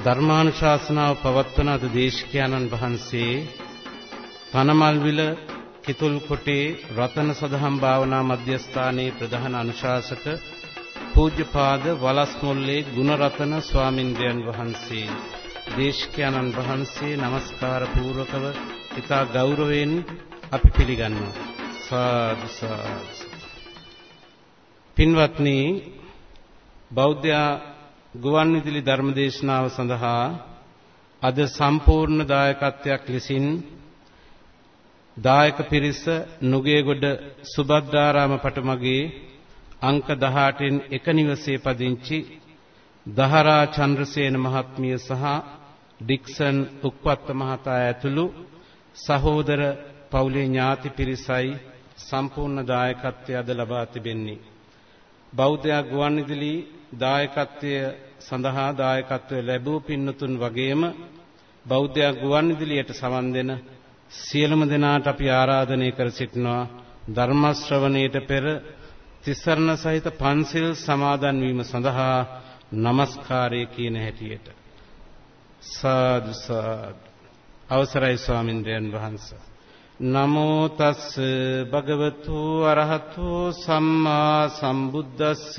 ධර්මානුශාසනාව පවත්වන අද දේශකයන්න් වහන්සේ පනමල්විල කිතුල්කොටේ රතන සදහම් භාවනා මධ්‍යස්ථානයේ ප්‍රධාන අනුශාසක පූජ්‍යපාද වලස්මුල්ලේ ගුණරතන ස්වාමින්දයන් වහන්සේ. දේශකයන්න් වහන්සේ নমස්කාර පූර්වකව ඊතා ගෞරවයෙන් අපි පිළිගන්නවා. සාදු සාදු. පින්වත්නි බෞද්ධ ගුවන්විදුලි ධර්මදේශනාව සඳහා අද සම්පූර්ණ දායකත්වයක් ලෙසින් දායක පිරිස නුගේගොඩ සුබද්දාරාම පටමගේ අංක 18න් එක නිවසේ පදිංචි දහරා චන්ද්‍රසේන මහත්මිය සහ ඩික්සන් උක්පත්ත මහතා ඇතුළු සහෝදර පවුලේ ඥාති පිරිසයි සම්පූර්ණ දායකත්වය අද ලබා තිබෙන්නේ. බෞද්ධ ගුවන්විදුලි දායකත්වය සඳහා දායකත්වය ලැබූ පින්නතුන් වගේම බෞද්ධ ගුවන්විදුලියට සවන් දෙන සියලුම දෙනාට අපි ආරාධනය කර සිටිනවා ධර්ම ශ්‍රවණයට පෙර තිසරණ සහිත පන්සිල් සමාදන් වීම සඳහා নমස්කාරය කියන හැටියට. සාදු සාදු. අවසරයි ස්වාමින්ද්‍රයන් වහන්සේ. නමෝ තස් භගවතු අරහතෝ සම්මා සම්බුද්දස්ස.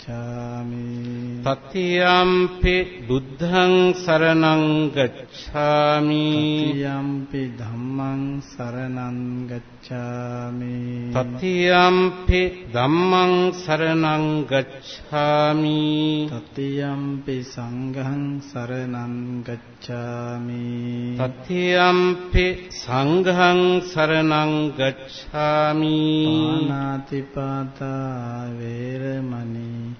ගච්ඡාමි තතියම්පි බුද්ධං සරණං ගච්ඡාමි තතියම්පි ධම්මං සරණං ගච්ඡාමි තතියම්පි ධම්මං සරණං ගච්ඡාමි තතියම්පි සංඝං සරණං ගච්ඡාමි තතියම්පි සංඝං සරණං ගච්ඡාමි පාණාතිපාතා වේරමණී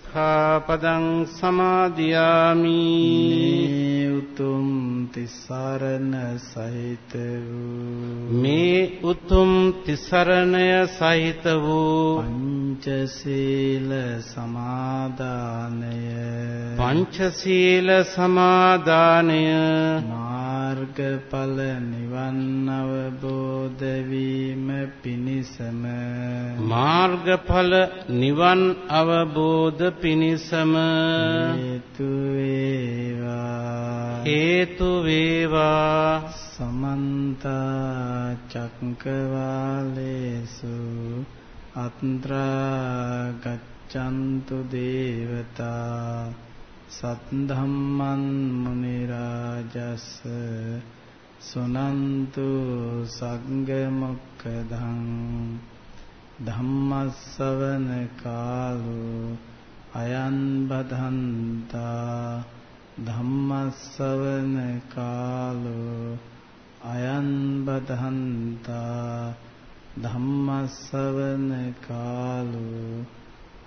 සික්ඛාපදං සමාදියාමි. උතුම් තිසරණ සහිත වූ මේ උතුම් තිසරණය සහිත වූ පංචශීල සමාදානය. පංචශීල සමාදානය. මාර්ගඵල නිවන් අවබෝධ වීම පිණිසම. මාර්ගඵල නිවන් අවබෝධ පිණිසම හේතු වේවා. හේතු වේවා. සමන්ත චක්කවාලේසු අත්‍රා ගච්ඡන්තු දේවතා සද්ධම්මං මුනි රාජස් සුනන්තු සංග මොක්කදං ධම්මස්සවන කාලෝ අයන් බදන්තා ධම්මස්සවන කාලෝ අයන් බදන්තා ධම්මස්සවන කාලෝ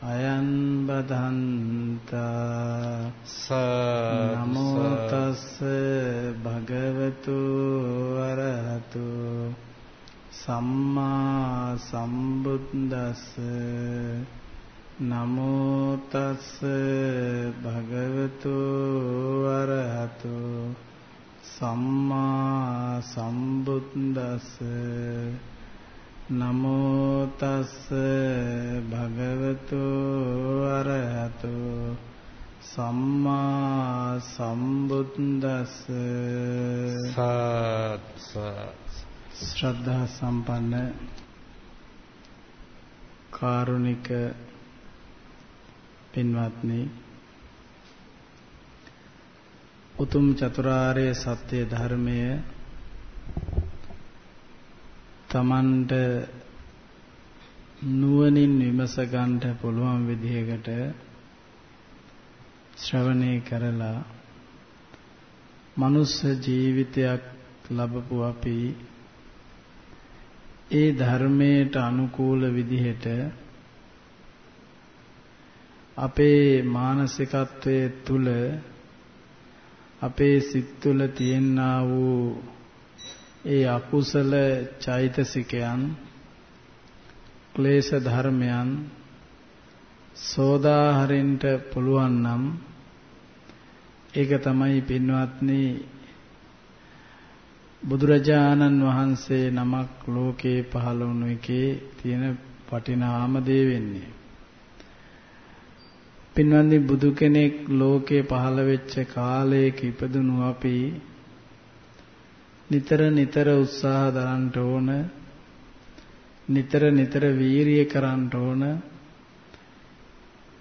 අයන් බදන්තා නමෝ තස් භගවතු වරහතු සම්මා සම්බුද්දස්ස නමෝ තස් භගවතු වරහතු සම්මා සම්බුද්දස්ස නමෝ තස් භගවතු අරහතු සම්මා සම්බුද්දස්ස සත් ශ්‍රද්ධා සම්පන්න කාරුණික පින්වත්නි උතුම් චතුරාර්ය සත්‍ය ධර්මය තමන්ට නුවණින් විමස ගන්නට පුළුවන් විදිහකට ශ්‍රවණය කරලා මනුස්ස ජීවිතයක් ලැබපු අපි ඒ ධර්මයට අනුකූල විදිහට අපේ මානසිකත්වයේ තුල අපේ සිත් තුළ තියෙනා වූ ඒ අකුසල චෛතසිකයන් ක්ලේශ ධර්මයන් සෝදාහරින්ට පුළුවන් නම් ඒක තමයි පින්වත්නි බුදුරජාණන් වහන්සේ නමක් ලෝකේ පහළ වුණු එකේ තියෙන වටිනාම දේ වෙන්නේ. පින්වත්නි බුදු කෙනෙක් ලෝකේ පහළ වෙච්ච කාලයක ඉපදුණු අපි නිතර නිතර උත්සාහ දරන්න ඕන නිතර නිතර වීරිය කරන්න ඕන.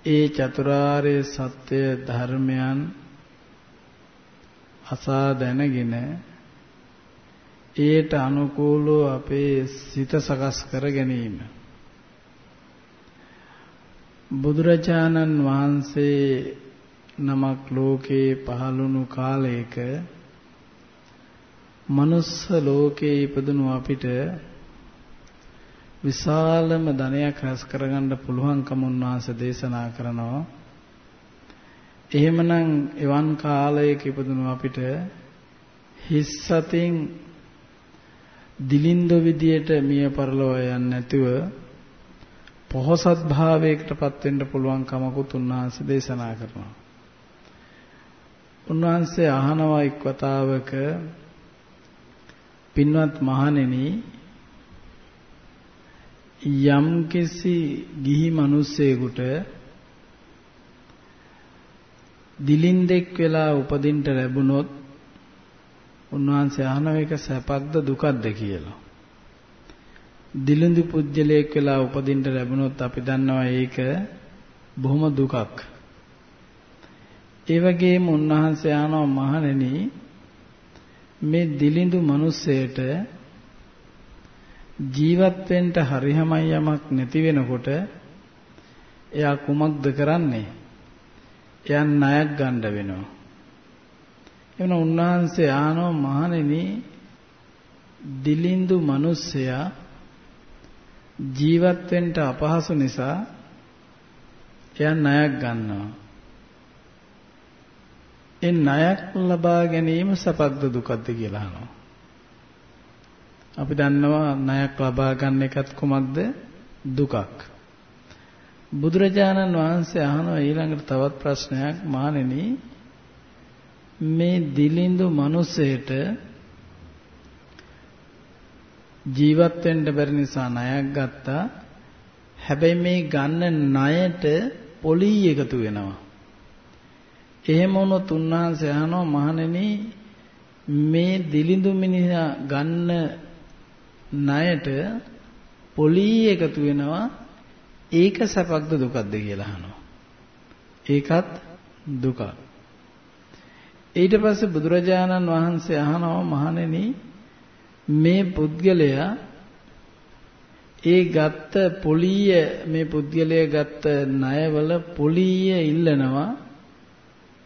ඒ චතුරාර්ය සත්‍ය ධර්මයන් අසා දැනගෙන ඒට අනුකූලව අපේ සිත සකස් කර ගැනීම. බුදුරජාණන් වහන්සේ නමක් ලෝකේ පහළුණු කාලයක මනුස්ස ලෝකේ ඉපදුණු අපිට විශාලම ධනයක් රැස් කරගන්න පුළුවන්කම උන්වහන්සේ දේශනා කරනවා. එහෙමනම් එවන් කාලයක ඉපදුණු අපිට හිස් සතින් දිලින්ද විදියට මිය පරලෝ යන්නේ නැතුව පොහසත් භාවයකටපත් වෙන්න පුළුවන් කමකුත් උන්වහන්සේ දේශනා කරනවා. උන්වහන්සේ අහනවා එක් වතාවක පින්වත් මහණෙනි යම්කිසි ගිහි මිනිස්සෙකුට දිලින්දෙක් වෙලා උපදින්න ලැබුණොත් උන්වහන්සේ අහන එක සැපක්ද දුකක්ද කියලා. දිලිඳු පුජ්‍යලයක් වෙලා උපදින්න ලැබුණොත් අපි දන්නවා ඒක බොහොම දුකක්. ඒ වගේම උන්වහන්සේ ආනව මහණෙනි මේ දිලිඳු මිනිස්සෙට ජීවත් වෙන්න හරියමයි යමක් නැති වෙනකොට එයා කුමක්ද කරන්නේ? එයා ණයක් ගන්න වෙනවා. එවන උන්වහන්සේ ආනෝ මහණෙනි දිලිඳු මිනිස්සයා ජීවත් වෙන්න අපහසු නිසා එයා ණයක් ගන්නවා. ඒ ණයක් ලබා ගැනීම සපක්ද දුකක්ද කියලා අහනවා. අපි දන්නවා ණයක් ලබා ගන්න එකත් කුමක්ද දුකක්. බුදුරජාණන් වහන්සේ අහනවා ඊළඟට තවත් ප්‍රශ්නයක් මානෙනි මේ දිලිඳු මිනිසෙට ජීවත් වෙන්න බැරි නිසා ණයක් ගත්තා. හැබැයි මේ ගන්න ණයට පොලී එකතු වෙනවා. එහෙම වුණොත් උන්වහන්සේ අහනවා මහණෙනි මේ දිලිඳු මිනිහා ගන්න ණයට පොලී එකතු වෙනවා ඒක සැපක්ද දුකක්ද කියලා අහනවා. ඒකත් දුකක්. ඊට පස්සේ බුදුරජාණන් වහන්සේ අහනවා මහණෙනි මේ පුද්ගලයා ඒ ගත්ත පොලිය මේ පුද්ගලයා ගත්ත ණයවල පොලිය ඉල්ලනවා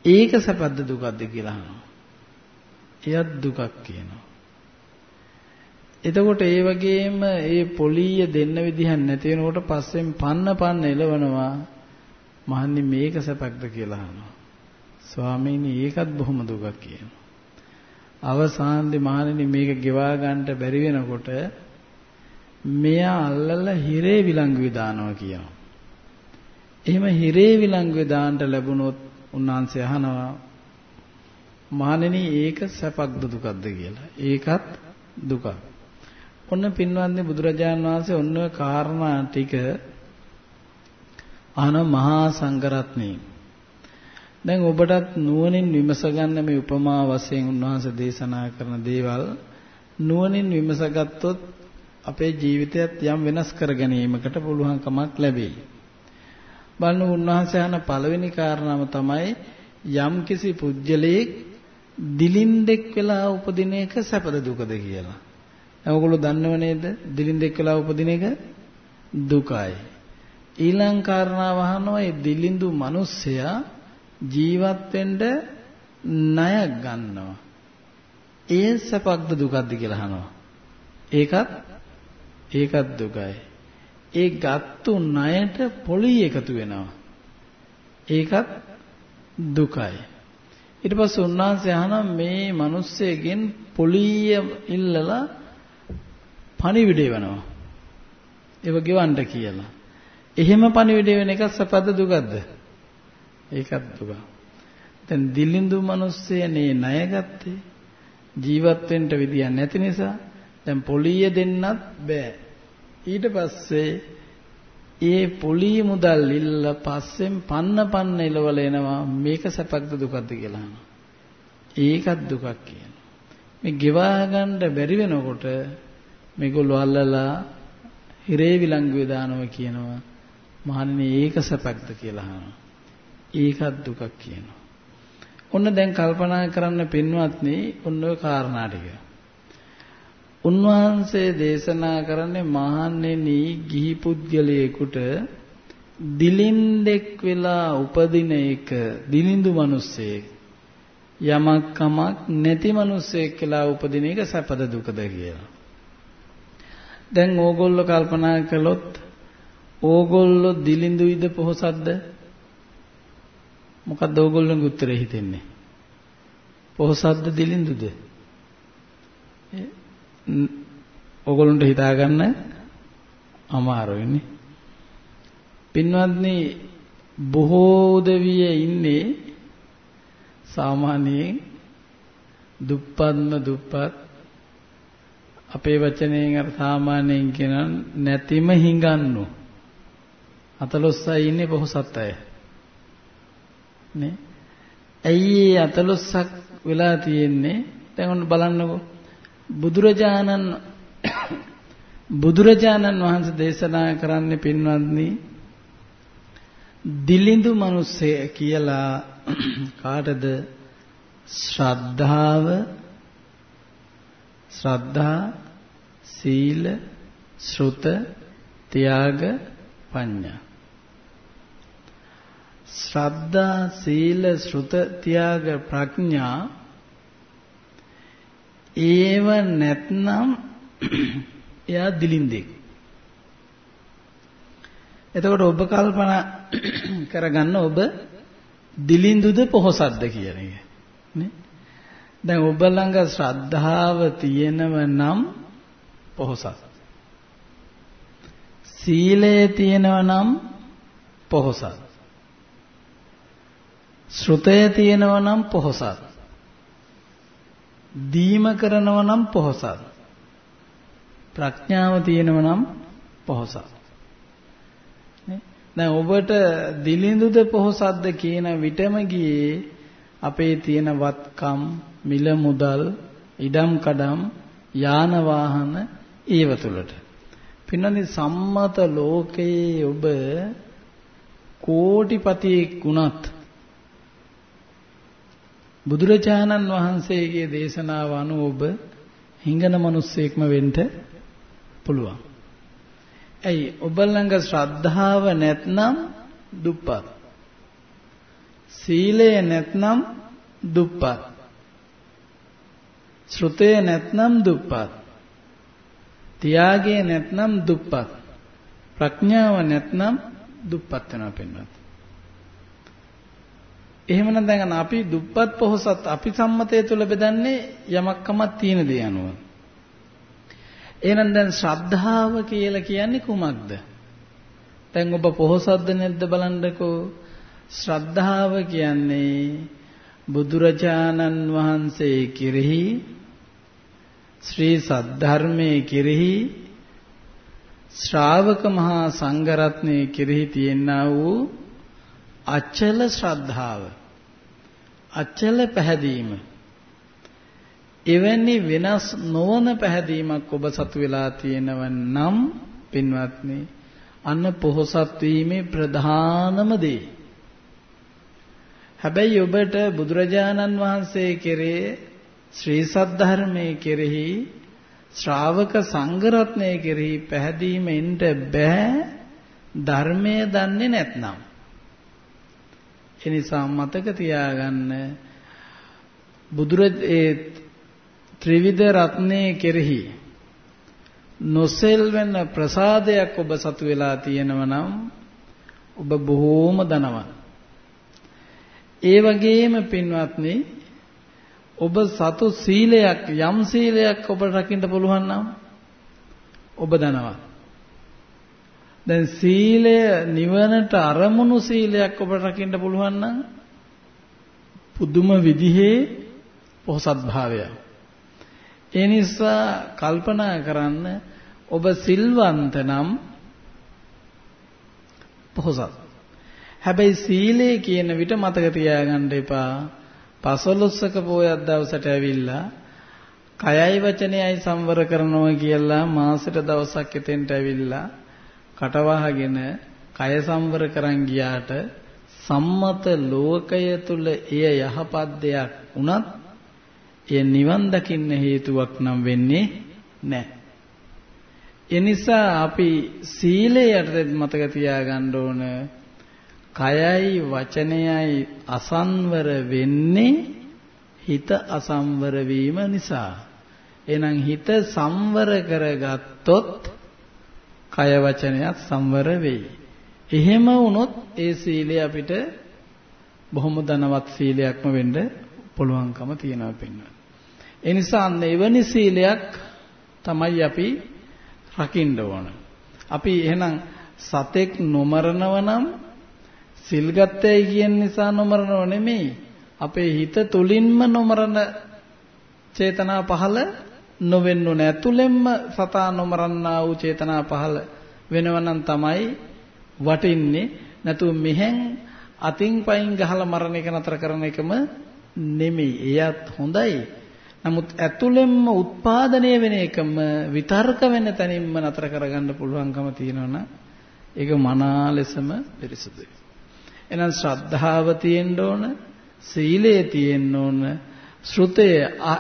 ඒක සැපද්ද දුකක්ද කියලා අහනවා. එයත් දුකක් කියනවා. එතකොට ඒ වගේම ඒ පොලිය දෙන්න විදිහක් නැති වෙනකොට පස්සෙන් පන්න පන්න එලවනවා. මහන්නේ මේක සැපක්ද කියලා අහනවා. ස්වාමීනි ඒකත් බොහොම දුකක් කියනවා. අවසානයේ මහණෙනි මේක ගෙවා ගන්නට බැරි වෙනකොට මෙයා අල්ලලා හිරේ විලංගුවේ දානවා කියනවා. එහෙම හිරේ විලංගුවේ දාන්න ලැබුණොත් උන්වහන්සේ අහනවා මහණෙනි ඒක සැපක්ද දුකක්ද කියලා. ඒකත් දුකක්. ඔන්න පින්වත්නි බුදුරජාණන් වහන්සේ ඔන්න ඔය කාරණා ටික අහන මහා සංඝරත්නයේ දැන් ඔබටත් නුවණින් විමස ගන්න මේ උපමා වශයෙන් උන්වහන්සේ දේශනා කරන දේවල් නුවණින් විමසගත්තොත් අපේ ජීවිතයත් යම් වෙනස් කර ගැනීමකට පුළුවන්කමක් ලැබෙයි. බලන්න උන්වහන්සේ අහන පළවෙනි කාරණාව තමයි යම් කිසි පුජ්‍යලයක් දිලින්දෙක් වෙලා උපදින එක සැපද දුකද කියලා. ඔයගොල්ලෝ දන්නව නේද? දිලින්දෙක් වෙලා උපදින එක දුකයි. ඊළඟ කාරණාව අහනවා මේ දිලින්දු මිනිස්සයා ජීවත් වෙන්න ණයක් ගන්නවා. ඒ සැපක්ද දුකක්ද කියලා අහනවා. ඒකත් ඒකත් දුකයි. ඒ ගත්තු ණයට පොලි එකතු වෙනවා. ඒකත් දුකයි. ඊට පස්සේ උන්වහන්සේ අහනවා මේ මිනිස්සෙගෙන් පොලිය ඉල්ලලා පණිවිඩය වෙනවා. ඒව ගෙවන්න කියලා. එහෙම පණිවිඩය වෙන එක සපද දුකද්ද? ඒකත් දුක. දැන් දිලිඳු මිනිස්සයනේ ණය ගත්තේ. ජීවත් වෙන්න විදියක් නැති නිසා දැන් පොලිය දෙන්නත් බෑ. ඊට පස්සේ ඒ පොලිය මුදල් ඉල්ල පස්සෙන් පන්න පන්න එලවල එනවා මේක සැපක්ද දුකක්ද කියලා අහනවා. ඒකත් දුකක් කියනවා. මේ ගෙවා ගන්න බැරි වෙනකොට මේගොල්ලෝ අල්ලලා හිරේ විලංගුවේ දානවා කියනවා. මහන්නේ ඒක සැපක්ද කියලා අහනවා. ඒකත් දුකක් කියනවා. ඔන්න දැන් කල්පනා කරන්න පින්වත්නි ඔන්න ඔය කාරණා ටික. උන්වහන්සේ දේශනා කරන්නේ මහන්නේනි ගිහි පුද්ගලයෙකුට දිලින්දෙක් වෙලා උපදින එක දිලිඳු මිනිස්සෙක් යමක් කමක් නැති මිනිස්සෙක් කියලා උපදින එක සැපද දුකද කියලා. දැන් ඕගොල්ලෝ කල්පනා කළොත් ඕගොල්ලෝ දිලිඳුයිද පොහසත්ද? මොකක්ද ඕගොල්ලෝගේ උත්තරේ හිතෙන්නේ? පොහසත්ද දිලිඳුද? ඕගොල්ලන්ට හිතාගන්න අමාරුයිනේ. පින්වත්නි බොහෝ උදවිය ඉන්නේ සාමාන්‍යයෙන් දුප්පත්ම දුප්පත් අපේ වචනයෙන් අර සාමාන්‍යයෙන් කියන නැතිම හිඟන්නු 14යි ඉන්නේ බොහෝසත් අය නේ. ඇයි 14ක් වෙලා තියෙන්නේ? දැන් ඔන්න බලන්නකෝ. බුදුරජාණන් බුදුරජාණන් වහන්සේ දේශනා කරන්නේ පින්වත්නි දිලිඳු මිනිස්සය කියලා කාටද? ශ්‍රද්ධාව ශ්‍රද්ධා සීල ශ්‍රුත ත්‍යාග පඤ්ඤා. ශ්‍රද්ධා සීල ශ්‍රුත ත්‍යාග ප්‍රඥා ඒව නැත්නම් එයා දිලින්දෙක්. එතකොට ඔබ කල්පනා කරගන්න ඔබ දිලින්දුද පොහසත්ද කියන එක. නේ? දැන් ඔබ ළඟ ශ්‍රද්ධාව තියෙනව නම් පොහසත්. සීලය තියෙනව නම් පොහසත්. ශ්‍රුතය තියෙනව නම් පොහසත්. දීම කරනව නම් පොහසත්. ප්‍රඥාව තියෙනව නම් පොහසත්. නේ? දැන් ඔබට දිලිඳුද පොහසත්ද කියන විටම ගියේ අපේ තියෙන වත්කම්, මිල මුදල්, ඉඩම් කඩම්, යාන වාහන ඒව තුලට. පින්නනි සම්මත ලෝකයේ ඔබ කෝටිපතියෙක් වුණත් බුදුරජාණන් වහන්සේගේ දේශනාව අනුව ඔබ හිඟන මිනිස්සෙක්ම වෙන්න පුළුවන්. ඇයි ඔබ ළඟ ශ්‍රද්ධාව නැත්නම් දුප්පත්. සීලය නැත්නම් දුප්පත්. ශ්‍රුතය නැත්නම් දුප්පත්. ත්‍යාගය නැත්නම් දුප්පත්. ප්‍රඥාව නැත්නම් දුප්පත් වෙනවා පින්වත්. එහෙමනම් දැන් අපි දුප්පත් පොහොසත් අපි සම්මතය තුල බෙදන්නේ යමක්කමක් තියෙන දේ අනුව. එහෙනම් දැන් ශ්‍රද්ධාව කියලා කියන්නේ කුමක්ද? දැන් ඔබ පොහොසත්ද නැද්ද බලන්නකෝ. ශ්‍රද්ධාව කියන්නේ බුදුරජාණන් වහන්සේ කෙරෙහි ශ්‍රී සද්ධර්මයේ කෙරෙහි ශ්‍රාවක මහා සංඝරත්නයේ කෙරෙහි තියෙනා වූ අචල ශ්‍රද්ධාව අචල පැහැදීම. එවැනි වෙනස් නොවන පැහැදීමක් ඔබ සතු වෙලා තියෙනව නම් පින්වත්නි අන්න පොහොසත් වීමේ ප්‍රධානම දේ. හැබැයි ඔබට බුදුරජාණන් වහන්සේ කෙරේ ශ්‍රී සද්ධර්මයේ කෙරෙහි ශ්‍රාවක සංඝරත්නයේ කෙරෙහි පැහැදීමෙන්ට බෑ ධර්මය දන්නේ නැත්නම්. ඒ නිසා මතක තියාගන්න බුදුර ඒ ත්‍රිවිධ රත්නයේ කෙරෙහි නොසෙල් වෙන ප්‍රසාදයක් ඔබ සතු වෙලා තියෙනවා නම් ඔබ බොහෝම ධනවත්. ඒ වගේම පින්වත්නි ඔබ සතු සීලයක් යම් සීලයක් ඔබට රකින්න පුළුවන් නම් ඔබ ධනවත්. දැන් සීලය නිවනට අරමුණු සීලයක් ඔබට රකින්න පුළුවන් නම් පුදුම විදිහේ පොහසත් භාවය. ඒ නිසා කල්පනා කරන්න ඔබ සිල්වන්ත නම් පොහසත්. හැබැයි සීලය කියන විට මතක තියාගන්න එපා. පසළොස්වක පෝයක් දවසට ඇවිල්ලා කයයි වචනයයි සංවර කරනවා කියලා මාසෙට දවසක් එතෙන්ට ඇවිල්ලා කටවහගෙන කය සංවර කරන් ගියාට සම්මත ලෝකය තුල එය යහපත් දෙයක් වුණත් එය නිවන් දකින්න හේතුවක් නම් වෙන්නේ නැහැ. ඒ නිසා අපි සීලයට මතක තියාගන්න ඕන කයයි වචනයයි අසංවර වෙන්නේ හිත අසංවර වීම නිසා. එහෙනම් හිත සංවර කරගත්තොත් කය වචනයත් සංවර වෙයි. එහෙම වුණොත් ඒ සීලය අපිට බොහොම ධනවත් සීලයක්ම වෙන්න පුළුවන්කම තියෙනවා පින්වත්. ඒ නිසා අන්න එවැනි සීලයක් තමයි අපි රකින්න ඕන. අපි එහෙනම් සතෙක් නොමරනව නම් සිල් ගත්තයි කියන නිසා නොමරනව නෙමෙයි. අපේ හිත තුලින්ම නොමරන චේතනා පහළ නොවෙන්නු නැතුලෙම්ම සතා නොමරන්නා වූ චේතනා පහළ වෙනවනම් තමයි වටින්නේ නැතු මෙහෙන් අතින් පයින් ගහලා මරණ එක නතර කරන එකම නෙමෙයි. එයත් හොඳයි. නමුත් ඇතුළෙන්ම උත්පාදනය වෙන එකම විතර්ක වෙන තැනින්ම නතර කරගන්න පුළුවන්කම තියෙනවනම් ඒක මනා ලෙසම පිරිසුදුයි. එහෙනම් ශ්‍රද්ධාව තියෙන්න ඕන, සීලය තියෙන්න ඕන, ශ්‍රුතය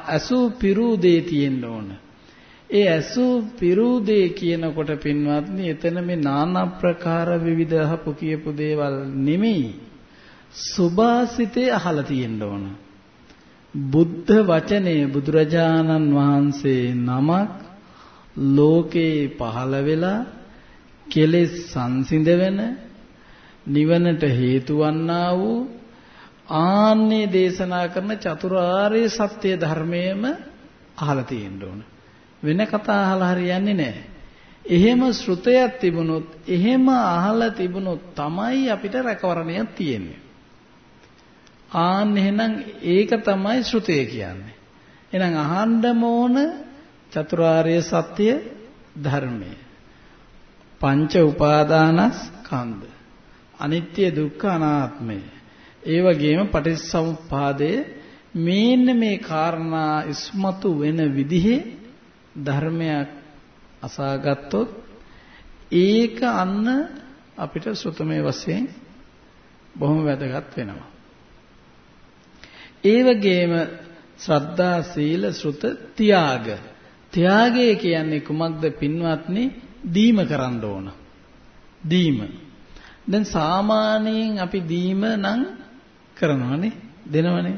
අසු පිරූදේ තියෙන්න ඕන. ඒ අසු පිරූදේ කියනකොට පින්වත්නි එතන මේ নানা ප්‍රකාර විවිධ අහපු කියපු දේවල් නෙමෙයි. සුභාසිතේ අහලා තියෙන්න ඕන. බුද්ධ වචනේ බුදුරජාණන් වහන්සේ නමක් ලෝකේ පහළ වෙලා කෙලෙස් සංසිඳ වෙන නිවනට හේතු වන්නා වූ ආන්නේ දේශනා කරන චතුරාර්ය සත්‍ය ධර්මයේම අහලා තියෙන්න ඕන. වෙන කතා අහලා හරියන්නේ නැහැ. එහෙම ශ්‍රුතයක් තිබුණොත් එහෙම අහලා තිබුණොත් තමයි අපිට රැකවරණයක් තියෙන්නේ. ආන්න එහෙනම් ඒක තමයි ශ්‍රුතය කියන්නේ. එහෙනම් අහන්නම ඕන චතුරාර්ය සත්‍ය ධර්මය. පංච උපාදානස්කන්ධ. අනිත්‍ය දුක්ඛ අනාත්මය. ඒ වගේම පටිච්චසමුප්පාදයේ මේන්න මේ කාරණා ඉස්මතු වෙන විදිහේ ධර්මයක් අසාගත්තොත් ඒක අන්න අපිට සුතමේ වශයෙන් බොහොම වැදගත් වෙනවා. ඒ වගේම ශ්‍රද්ධා සීල ශ්‍රුත ත්‍යාග. ත්‍යාගය කියන්නේ කුමක්ද පින්වත්නි? දීම කරන්න ඕන. දීම. දැන් සාමාන්‍යයෙන් අපි දීම නම් කරනවානේ දෙනවනේ.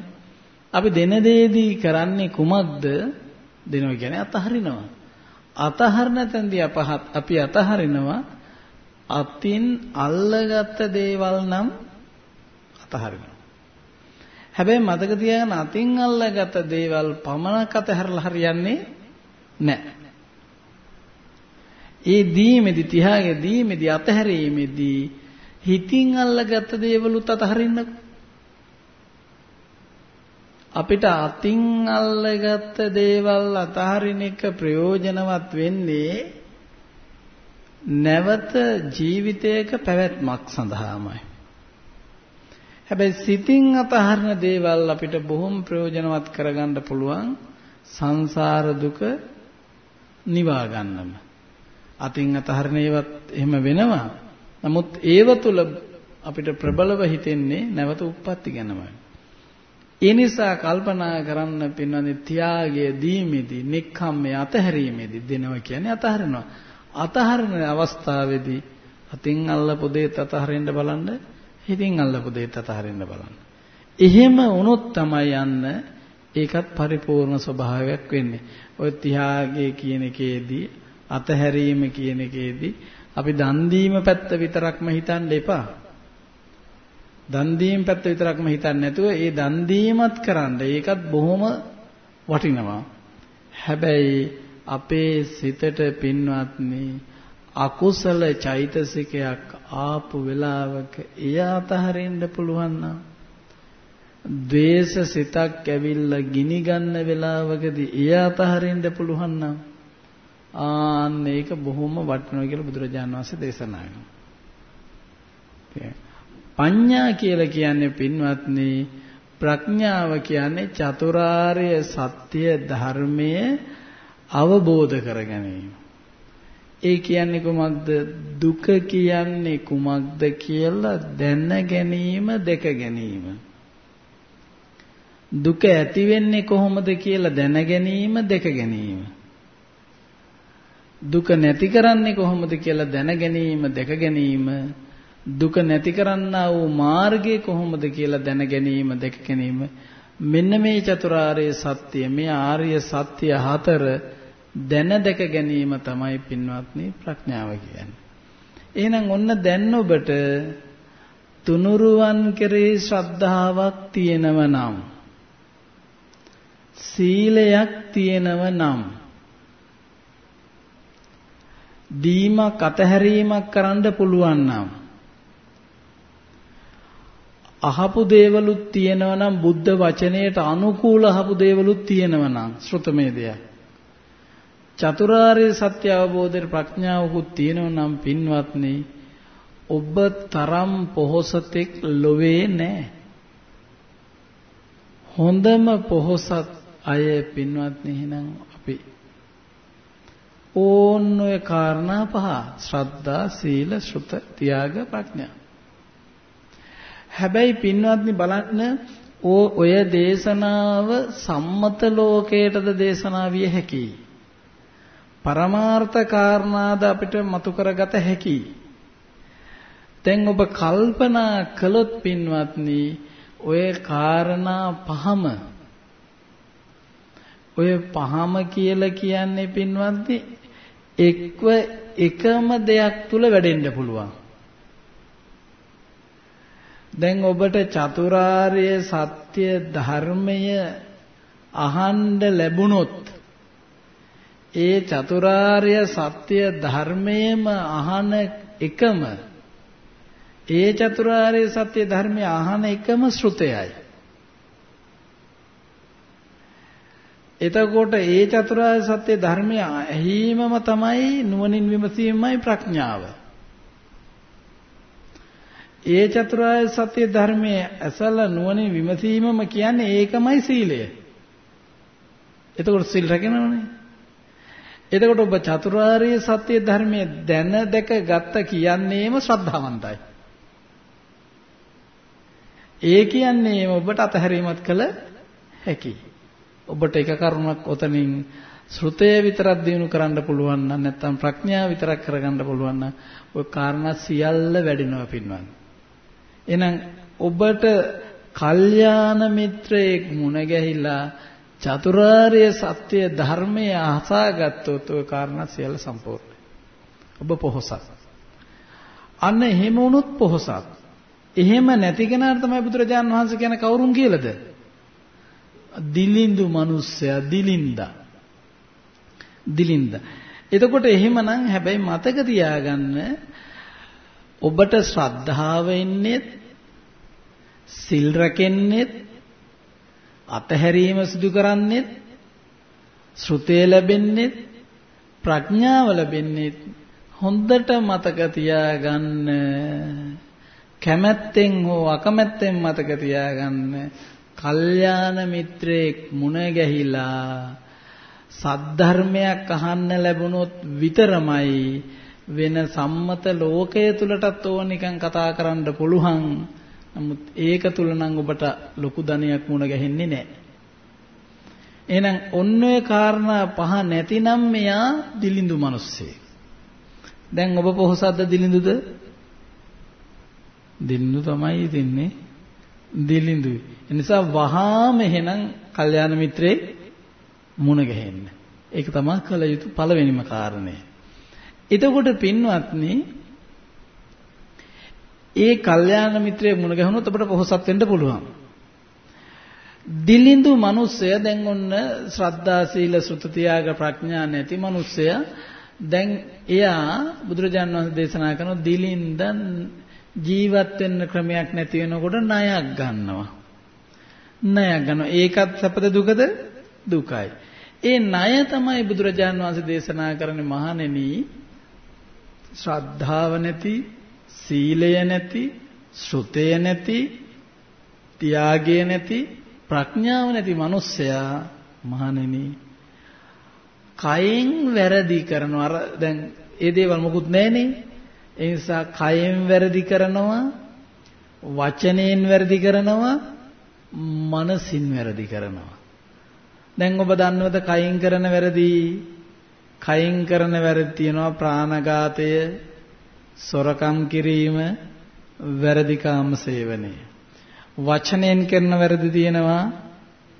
අපි දෙන දේදී කරන්නේ කුමක්ද? දෙනවා කියන්නේ අතහරිනවා. අතහරන තැන්දී අපහත් අපි අතහරිනවා අතින් අල්ලගත්ත දේවල් නම් අතහරිනවා. හැබැයි මතක තියාගන්න අතින් අල්ලගත්ත දේවල් පමණක් අතහැරලා හරියන්නේ නැහැ. ඒ දීමේදී තියාගේ දීමේදී අතහැරීමේදී හිතින් අල්ලගත්ත දේවලුත් අතහරින්නකෝ. අපිට අතින් අල්ලගත්ත දේවල් අතහරින එක ප්‍රයෝජනවත් වෙන්නේ නැවත ජීවිතයක පැවැත්මක් සඳහාමයි. හැබැයි සිතින් අතහරින දේවල් අපිට බොහොම ප්‍රයෝජනවත් කරගන්න පුළුවන් සංසාර දුක නිවා ගන්නම. අතින් අතහරින ඒවත් එහෙම වෙනවා. නමුත් ඒව තුල අපිට ප්‍රබලව හිතෙන්නේ නැවත උප්පත්ති ගැනමයි. ඒ නිසා කල්පනා කරන්න පින්වන්දි ත්‍යාගය දීමේදී, නික්ඛම්මයේ අතහැරීමේදී දෙනවා කියන්නේ අතහරිනවා. අතහරින අවස්ථාවේදී අතින් අල්ලපු දේත් අතහරින්න බලන්න, හිතින් අල්ලපු දේත් අතහරින්න බලන්න. එහෙම වුණොත් තමයි යන්න ඒකත් පරිපූර්ණ ස්වභාවයක් වෙන්නේ. ඔය ත්‍යාගය කියන එකේදී අතහැරීම කියන එකේදී අපි දන් දීම පැත්ත විතරක්ම හිතන්න එපා. දන් දීම පැත්ත විතරක්ම හිතන්නේ නැතුව ඒ දන් දීමත් කරන්න ඒකත් බොහොම වටිනවා. හැබැයි අපේ සිතට පින්වත්නි අකුසල චෛතසිකයක් ආපු වෙලාවක එය අතහරින්න පුළුවන් නම් ද්වේෂ සිතක් ඇවිල්ලා ගිනි ගන්න වෙලාවකදී එය අතහරින්න පුළුවන් නම් ආන්න ඒක බොහොම වටිනවා කියලා බුදුරජාණන් වහන්සේ දේශනා කරනවා. පඤ්ඤා කියලා කියන්නේ පින්වත්නි ප්‍රඥාව කියන්නේ චතුරාර්ය සත්‍ය ධර්මය අවබෝධ කර ගැනීම. ඒ කියන්නේ කුමක්ද දුක කියන්නේ කුමක්ද කියලා දැන ගැනීම දෙක ගැනීම. දුක ඇති වෙන්නේ කොහොමද කියලා දැන ගැනීම දෙක ගැනීම. දුක නැති කරන්නේ කොහොමද කියලා දැන ගැනීම දෙක ගැනීම දුක නැති කරන්නා වූ මාර්ගය කොහොමද කියලා දැන ගැනීම දැක ගැනීම මෙන්න මේ චතුරාර්ය සත්‍ය මේ ආර්ය සත්‍ය හතර දැන දැක ගැනීම තමයි පින්වත්නි ප්‍රඥාව කියන්නේ. එහෙනම් ඔන්න දැන් ඔබට තුනුරුවන් කෙරෙහි ශ්‍රද්ධාවක් තියෙනව නම් සීලයක් තියෙනව නම් දීමක් අතහැරීමක් කරන්න පුළුවන් නම් අහපු දේවලුත් තියෙනවා නම් බුද්ධ වචනයට අනුකූල අහපු දේවලුත් තියෙනවා නම් ශ්‍රුතමේ දෙයක්. චතුරාර්ය සත්‍ය අවබෝධයේ ප්‍රඥාවකුත් තියෙනවා නම් පින්වත්නි ඔබ තරම් පොහොසතෙක් ලොවේ නැහැ. හොඳම පොහොසත් අය පින්වත්නි එහෙනම් අපි ඕන් ඔය කාරණා පහ ශ්‍රද්ධා සීල ශ්‍රුත ත්‍යාග ප්‍රඥා හැබැයි පින්වත්නි බලන්න ඔය දේශනාව සම්මත ලෝකයටද දේශනා විය හැකියි. පරමාර්ථ කාරණාද අපිට මතු කරගත හැකියි. දැන් ඔබ කල්පනා කළොත් පින්වත්නි ඔය කාරණා පහම ඔය පහම කියලා කියන්නේ පින්වත්නි එක්ව එකම දෙයක් තුල වැඩෙන්න පුළුවන්. දැන් ඔබට චතුරාර්ය සත්‍ය ධර්මය අහන්න ලැබුණොත් ඒ චතුරාර්ය සත්‍ය ධර්මයේම අහන එකම ඒ චතුරාර්ය සත්‍ය ධර්මය අහන එකම ශ්‍රුතයයි. එතකොට ඒ චතුරාර්ය සත්‍ය ධර්මය ඇහිීමම තමයි නුවණින් විමසීමයි ප්‍රඥාව. ඒ චතුරාර්ය සත්‍ය ධර්මයේ ඇසල නුවණින් විමසීමම කියන්නේ ඒකමයි සීලය. එතකොට සිල් රැකෙනවනේ. එතකොට ඔබ චතුරාර්ය සත්‍ය ධර්මයේ දැන දැක ගත්ත කියන්නේම ශ්‍රද්ධාවන්තයි. ඒ කියන්නේ ඔබට අතහැරීමත් කළ හැකි. ඔබට එක කරුණක් ඔතනින් ශ්‍රුතය විතරක් දිනු කරන්න පුළුවන් නම් නැත්නම් ප්‍රඥාව විතරක් කරගන්න පුළුවන් නම් ඔය කාරණා සියල්ල වැඩිනවා පින්වත්. එහෙනම් ඔබට කල්යාණ මිත්‍රයෙක් මුණ ගැහිලා චතුරාර්ය සත්‍ය ධර්මය අහසාගත්තොත් ඔය කාරණා සියල්ල සම්පූර්ණයි. ඔබ පොහොසත්. අන්න එහෙම වුණොත් පොහොසත්. එහෙම නැති කෙනාට තමයි බුදුරජාන් වහන්සේ කියන කවුරුන් කියලාද? දිලින්දු මිනිස්සයා දිලින්දා. දිලින්දා. එතකොට එහෙමනම් හැබැයි මතක තියාගන්න ඔබට ශ්‍රද්ධාව එන්නේ සිල් රැකෙන්නේත් අතහැරීම සිදු කරන්නේත් ශ්‍රුතේ ලැබෙන්නේත් ප්‍රඥාව ලැබෙන්නේත් හොඳට මතක තියාගන්න. කැමැත්තෙන් හෝ අකමැත්තෙන් මතක තියාගන්න. කල්යාණ මිත්‍රයෙක් මුණ ගැහිලා සද්ධර්මයක් අහන්න ලැබුණොත් විතරමයි වෙන සම්මත ලෝකයේ තුලටත් ඕන නිකන් කතා කරන්න පුළුවන් නමුත් ඒක තුල නම් ඔබට ලොකු ධනයක් මුණ ගැහෙන්නේ නැහැ. එහෙනම් ඔන්න ඔය කාරණා පහ නැතිනම් මෙයා දිලිඳු මිනිස්සෙක්. දැන් ඔබ පොහොසත්ද දිලිඳුද? දිලිඳු තමයි දෙන්නේ. දිලිඳුයි. ඒ නිසා වහාම එහෙනම් කල්යාණ මිත්‍රේ මුණ ගැහෙන්න. ඒක තමයි කළ යුතු පළවෙනිම කාරණය. එතකොට පින්වත්නි ඒ කල්යාණ මිත්‍රයෙක් මුණ ගැහුනොත් අපිට පොහොසත් වෙන්න පුළුවන්. දිලිඳු මිනිස්සය දැන් ඔන්න ශ්‍රද්ධා සීල සුත තියාග ප්‍රඥා නැති මිනිස්සය දැන් එයා බුදුරජාණන් වහන්සේ දේශනා කරන දිලින්ද ජීවත් වෙන්න ක්‍රමයක් නැති වෙනකොට ණයක් ගන්නවා. ණයක් ගන්නවා. ඒකත් සැපද දුකද? දුකයි. ඒ ණය තමයි බුදුරජාණන් වහන්සේ දේශනා කරන්නේ මහණෙනි ශ්‍රද්ධාව නැති සීලය නැති, ශ්‍රුතය නැති, ත්‍යාගය නැති, ප්‍රඥාව නැති මිනිස්සයා මහණෙනි කයෙන් වැරදි කරනවා. අර දැන් ඒ දේවල් මොකුත් නැහනේ. ඒ නිසා කයෙන් වැරදි කරනවා, වචනයෙන් වැරදි කරනවා, මනසින් වැරදි කරනවා. දැන් ඔබ දන්නවද කයින් කරන වැරදි? කයින් කරන වැරදි තියෙනවා ප්‍රාණඝාතය, සොරකම් කිරීම වැරදි කාම සේවනය. වචනෙන් කරන වැරදි තියෙනවා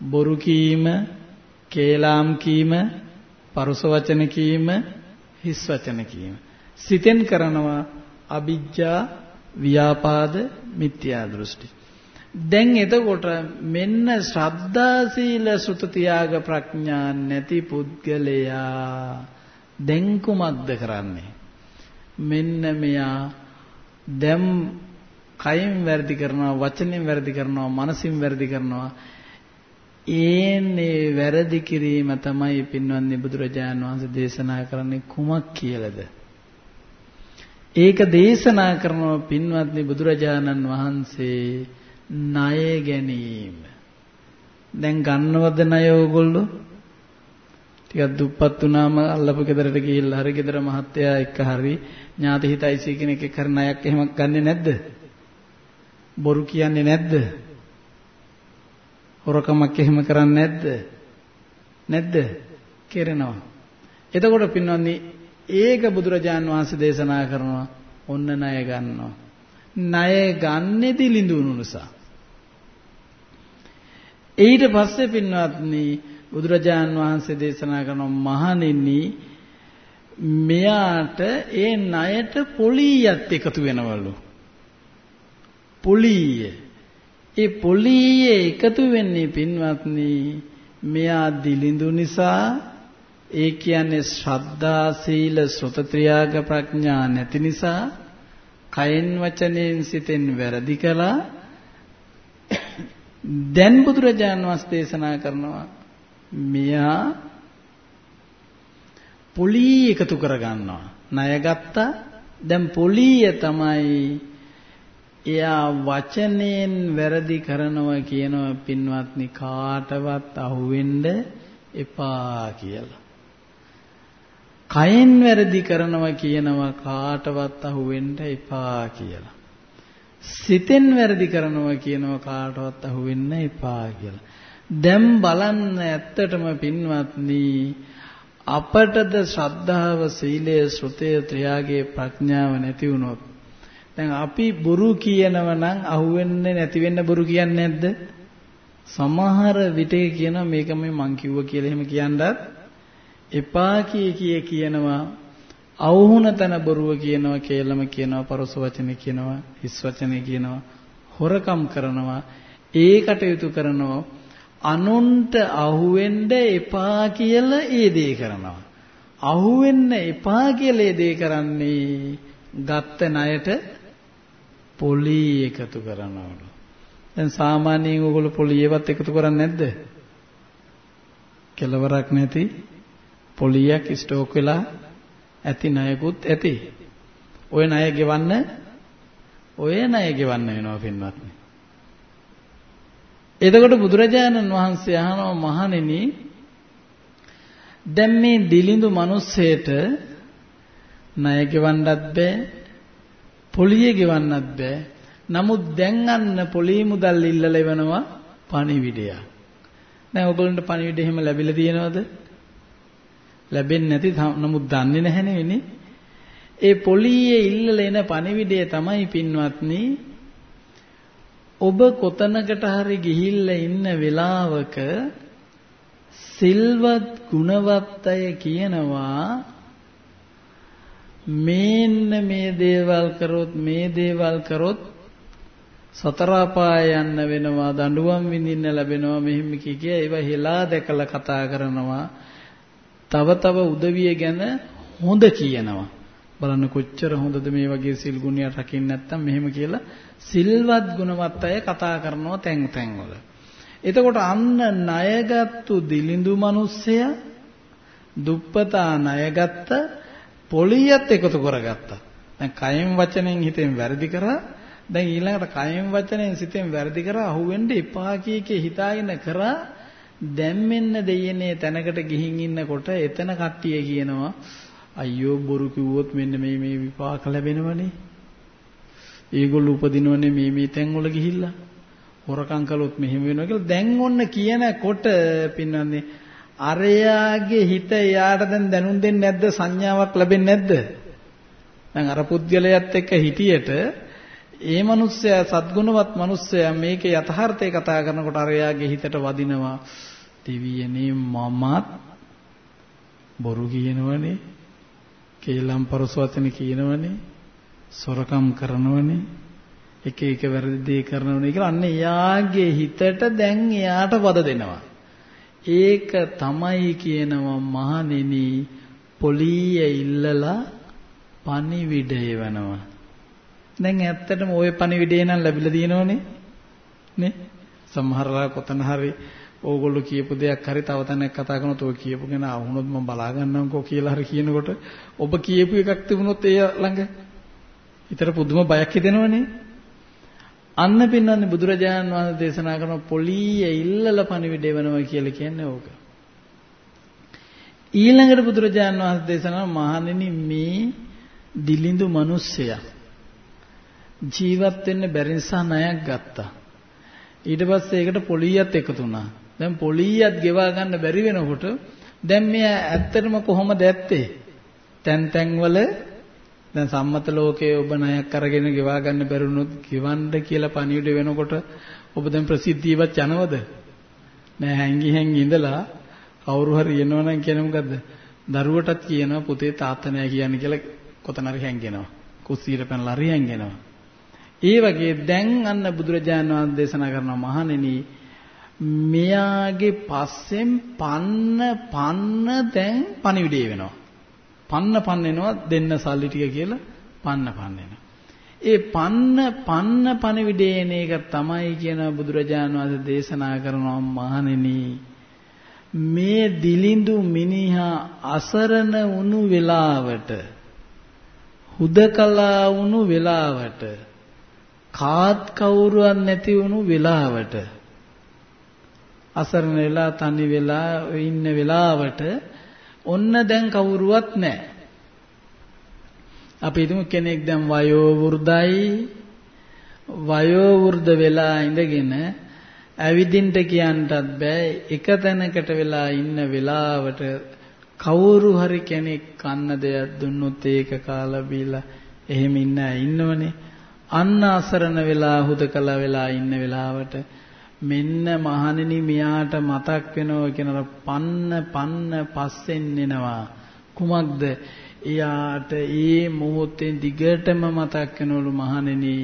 බොරු කීම, කේලාම් කීම, පරුස වචන කීම, හිස් වචන කීම. සිතෙන් කරනවා අවිජ්ජා, ව්‍යාපාද, මිත්‍යා දෘෂ්ටි. දැන් එතකොට මෙන්න ශ්‍රද්ධා සීල සුත තියාග ප්‍රඥා නැති පුද්ගලයා දැන් කුමක්ද කරන්නේ? මෙන්න මෙයා දැම් කයින් වැරදි කරනවා වචනෙන් වැරදි කරනවා මනසින් වැරදි කරනවා. ඒන්නේ වැරදි කිරීම තමයි පින්වන්දි බුදුරජාණන් වහන්සේ දේශනා කරන්නේ කුමක් කියලාද? ඒක දේශනා කරන පින්වත්නි බුදුරජාණන් වහන්සේ ණය ගැනීම දැන් ගන්නවද ණය ඕගොල්ලෝ ටිකක් දුප්පත් වුණාම අල්ලපු ගෙදරට ගිහිල්ලා හරි ගෙදර මහත්තයා එක්ක හරි ඥාති හිතයිසී කෙනෙක් එක්ක හරි ණයක් එහෙම ගන්නෙ නැද්ද? බොරු කියන්නේ නැද්ද? හොරකමක් එහෙම කරන්නේ නැද්ද? නැද්ද? කෙරෙනවා. එතකොට පින්වත්නි ඒක බුදුරජාන් වහන්සේ දේශනා කරනවා ඔන්න ණය ගන්නවා. ණය ගන්නෙදි ලිඳුණු නිසා. ඊට පස්සේ පින්වත්නි බුදුරජාන් වහන්සේ දේශනා කරන මහණෙනි මෙයාට ඒ ණයට පොලීයත් එකතු වෙනවලු. පොලීය. ඒ පොලීය එකතු වෙන්නේ පින්වත්නි මෙයා දිලිඳු නිසා ඒ කියන්නේ ශ්‍රද්ධා සීල සුත ත්‍යාග ප්‍රඥා නැති නිසා කයෙන් වචනෙන් සිතෙන් වැරදි කළා දැන් බුදුරජාණන් වහන්සේ දේශනා කරනවා මෙයා පොලී එකතු කරගන්නවා. ණය ගත්තා. දැන් පොලීය තමයි එයා වචනයෙන් වැරදි කරනවා කියනවා පින්වත්නි කාටවත් අහුවෙන්න එපා කියලා. කයෙන් වැරදි කරනවා කියනවා කාටවත් අහුවෙන්න එපා කියලා. සිතෙන් වැරදි කරනවා කියනවා කාටවත් අහුවෙන්න එපා කියලා. දැන් බලන්න ඇත්තටම පින්වත්නි අපටද ශ්‍රද්ධාව සීලය ශ්‍රුතය ත්‍යාගයේ ප්‍රඥාව නැති වුණොත් දැන් අපි බොරු කියනව නම් අහුවෙන්නේ නැති වෙන්න බොරු කියන්නේ නැද්ද? සමහර විටේ කියනවා මේක මේ මං කිව්වා කියලා එහෙම කියනවත් එපා කිය කිය කියනවා අවුහුන තන බොරුව කියනවා කේලම කියනවා පරස වචන කියනවා හිස් වචන කියනවා හොරකම් කරනවා ඒ කටයුතු කරනවා අනුන්ට අහුවෙන්න එපා කියලා ඒ දේ කරනවා. අහුවෙන්න එපා කියලා ඒ දේ කරන්නේ ගත්ත ණයට පොලි එකතු කරනවලු දැන් සාමාන්‍යයෙන් ඔයගොල්ලෝ පොලියවත් එකතු කරන්නේ නැද්ද? කෙලවරක් නැති පොලියක් ස්ටෝක් වෙලා ඇති ණයකුත් ඇති. ওই ණය ගෙවන්න ඔය ණය ගෙවන්න වෙනවා පින්වත්නි. එතකොට බුදුරජාණන් වහන්සේ අහනවා මහණෙනි දැන් මේ දිලිඳු මිනිස්සෙට ණය ගෙවන්නත් බෑ පොලිය ගෙවන්නත් බෑ නමුත් දැන් අන්න පොලී මුදල් ඉල්ලලා එවනවා පණිවිඩයක් දැන් ඔයගොල්ලන්ට පණිවිඩ එහෙම ලැබිලා තියෙනවද ලැබෙන්නේ නැති නමුත් දන්නේ නැහැනේ වෙන්නේ. ඒ පොලියේ ඉල්ලලා එන පණිවිඩය තමයි පින්වත්නි ඔබ කොතනකට හරි ගිහිල්ලා ඉන්න වෙලාවක සිල්වත් ගුණවත් අය කියනවා මේන්න මේ දේවල් කරොත් මේ දේවල් කරොත් සතර අපාය යන්න වෙනවා දඬුවම් විඳින්න ලැබෙනවා මෙහෙම කිය කිය ඒවා හෙලා දැකලා කතා කරනවා තව තව උදවිය ගැන හොඳ කියනවා. බලන්න කොච්චර හොඳද මේ වගේ සිල් ගුණයක් රකින්න නැත්තම් මෙහෙම කියලා සිල්වත් ගුණවත් අය කතා කරනවා තැන් තැන් වල. එතකොට අන්න ණයගත්තු දිලිඳු මිනිස්සයා දුප්පතා ණයගත්ත පොලියත් එකතු කරගත්තා. දැන් කයෙන් වචනෙන් හිතෙන් වැරදි කරා දැන් ඊළඟට කයෙන් වචනෙන් සිතෙන් වැරදි කරා අහුවෙන්න එපා කී කී හිතාගෙන කරා දැන් මෙන්න දෙයනේ තැනකට ගිහින් ඉන්නකොට එතන කට්ටිය කියනවා අයියෝ බොරු කිව්වොත් මෙන්න මේ මේ විපාක ලැබෙනවනේ. ඒගොල්ලෝ උපදිනවනේ මේ මේ තැන් වල ගිහිල්ලා. හොරකම් කළොත් මෙහෙම වෙනවා කියලා දැන් ඔන්න කියනකොට පින්නන්නේ අරයාගේ හිත එයාට දැන් දැනුම් දෙන්නේ නැද්ද සංඥාවක් ලැබෙන්නේ නැද්ද? දැන් අර පුද්ගලයාත් එක්ක හිටියට ඒ මිනිස්සයා සත්ගුණවත් මිනිස්සයා මේකේ යථාර්ථය කතා කරනකොට අරයාගේ හිතට වදිනවා දෙවියනේ මමත් බොරු කියනවනේ කේලම් පරසවතන කියනවනේ සොරකම් කරනවනේ එක එක වැරදි දේ කරනවනේ කියලා අන්න එයාගේ හිතට දැන් එයාට වද දෙනවා. ඒක තමයි කියනවා මහණෙනි පොලිය ඉල්ලලා පණිවිඩය වෙනවා. දැන් ඇත්තටම ওই පණිවිඩේ නම් ලැබිලා තියෙනවනේ නේ? සමහරලා කොතන හරි ඕගොල්ලෝ කියපු දෙයක් හරි තව තැනක් කතා කරනකොට ඔය කියපු කෙනා වුණොත් මම බලා ගන්නම්කෝ කියලා හරි කියනකොට ඔබ කියපු එකක් තිබුණොත් එය ළඟ හිතට පුදුම බයක් හිතෙනවනේ. අන්න පින්නන්නේ බුදුරජාණන් වහන්සේ දේශනා කරන පොලිය ඉල්ලල පණිවිඩය වෙනවා කියලා කියන්නේ ඕක. ඊළඟට බුදුරජාණන් වහන්සේ දේශනා මහණෙනි මේ දිලිඳු මිනිස්සයා ජීවත් වෙන්න බැරි නිසා ණයක් ගත්තා. ඊට පස්සේ ඒකට පොලියත් එකතු වුණා. දැන් පොලියත් ගෙවා ගන්න බැරි වෙනකොට දැන් මෙයා ඇත්තටම කොහොමද ඇත්තේ? තැන් තැන් වල දැන් සම්මත ලෝකයේ ඔබ ණයක් අරගෙන ගෙවා ගන්න බැරුණොත් ගෙවන්න කියලා පණිවිඩ වෙනකොට ඔබ දැන් ප්‍රසිද්ධියවත් යනවද? නෑ හැංගි හැංගි ඉඳලා කවුරු හරි එනවනම් කියන මොකද්ද? දරුවටත් කියනවා පුතේ තාත්තා නෑ කියන්නේ කියලා කොතන හරි හැංගෙනවා. කුස්සියට පැනලා හරි හැංගෙනවා. ඒ වගේ දැන් අන්න බුදුරජාණන් වහන්සේ දේශනා කරනවා මහණෙනි මෙයාගේ පස්සෙන් පන්න පන්න දැන් පණිවිඩය වෙනවා. පන්න පන්නනවා දෙන්න සල්ලි ටික කියලා පන්න පන්නනවා. ඒ පන්න පන්න පණිවිඩය එන එක තමයි කියන බුදුරජාණන් වහන්සේ දේශනා කරනවා මහණෙනි මේ දිලිඳු මිනිහා අසරණ වුණු වෙලාවට හුදකලා වුණු වෙලාවට කාත් කවුරුවත් නැති වුණු වෙලාවට අසරණ වෙලා තනි වෙලා ඉන්න වෙලාවට ඔන්න දැන් කවුරුවත් නැහැ. අපි හිතමු කෙනෙක් දැන් වයෝ වෘද්ධයි වයෝ වෘද්ධ වෙලා ඉඳගෙන ඇවිදින්න කියන්නටත් බෑ. එක තැනකට වෙලා ඉන්න වෙලාවට කවුරු හරි කෙනෙක් කන්න දෙයක් දුන්නොත් ඒක කාලා බීලා එහෙම ඉන්න ඉන්නවනේ? අන්න අසරණ වෙලා හුදකලා වෙලා ඉන්න වෙලාවට මෙන්න මහණෙනි මියාට මතක් වෙනවා කියන පන්න පන්න පස්සෙන් එනවා. කුමක්ද? එයාට ඒ මොහොතේ දිගටම මතක් වෙනවලු මහණෙනි.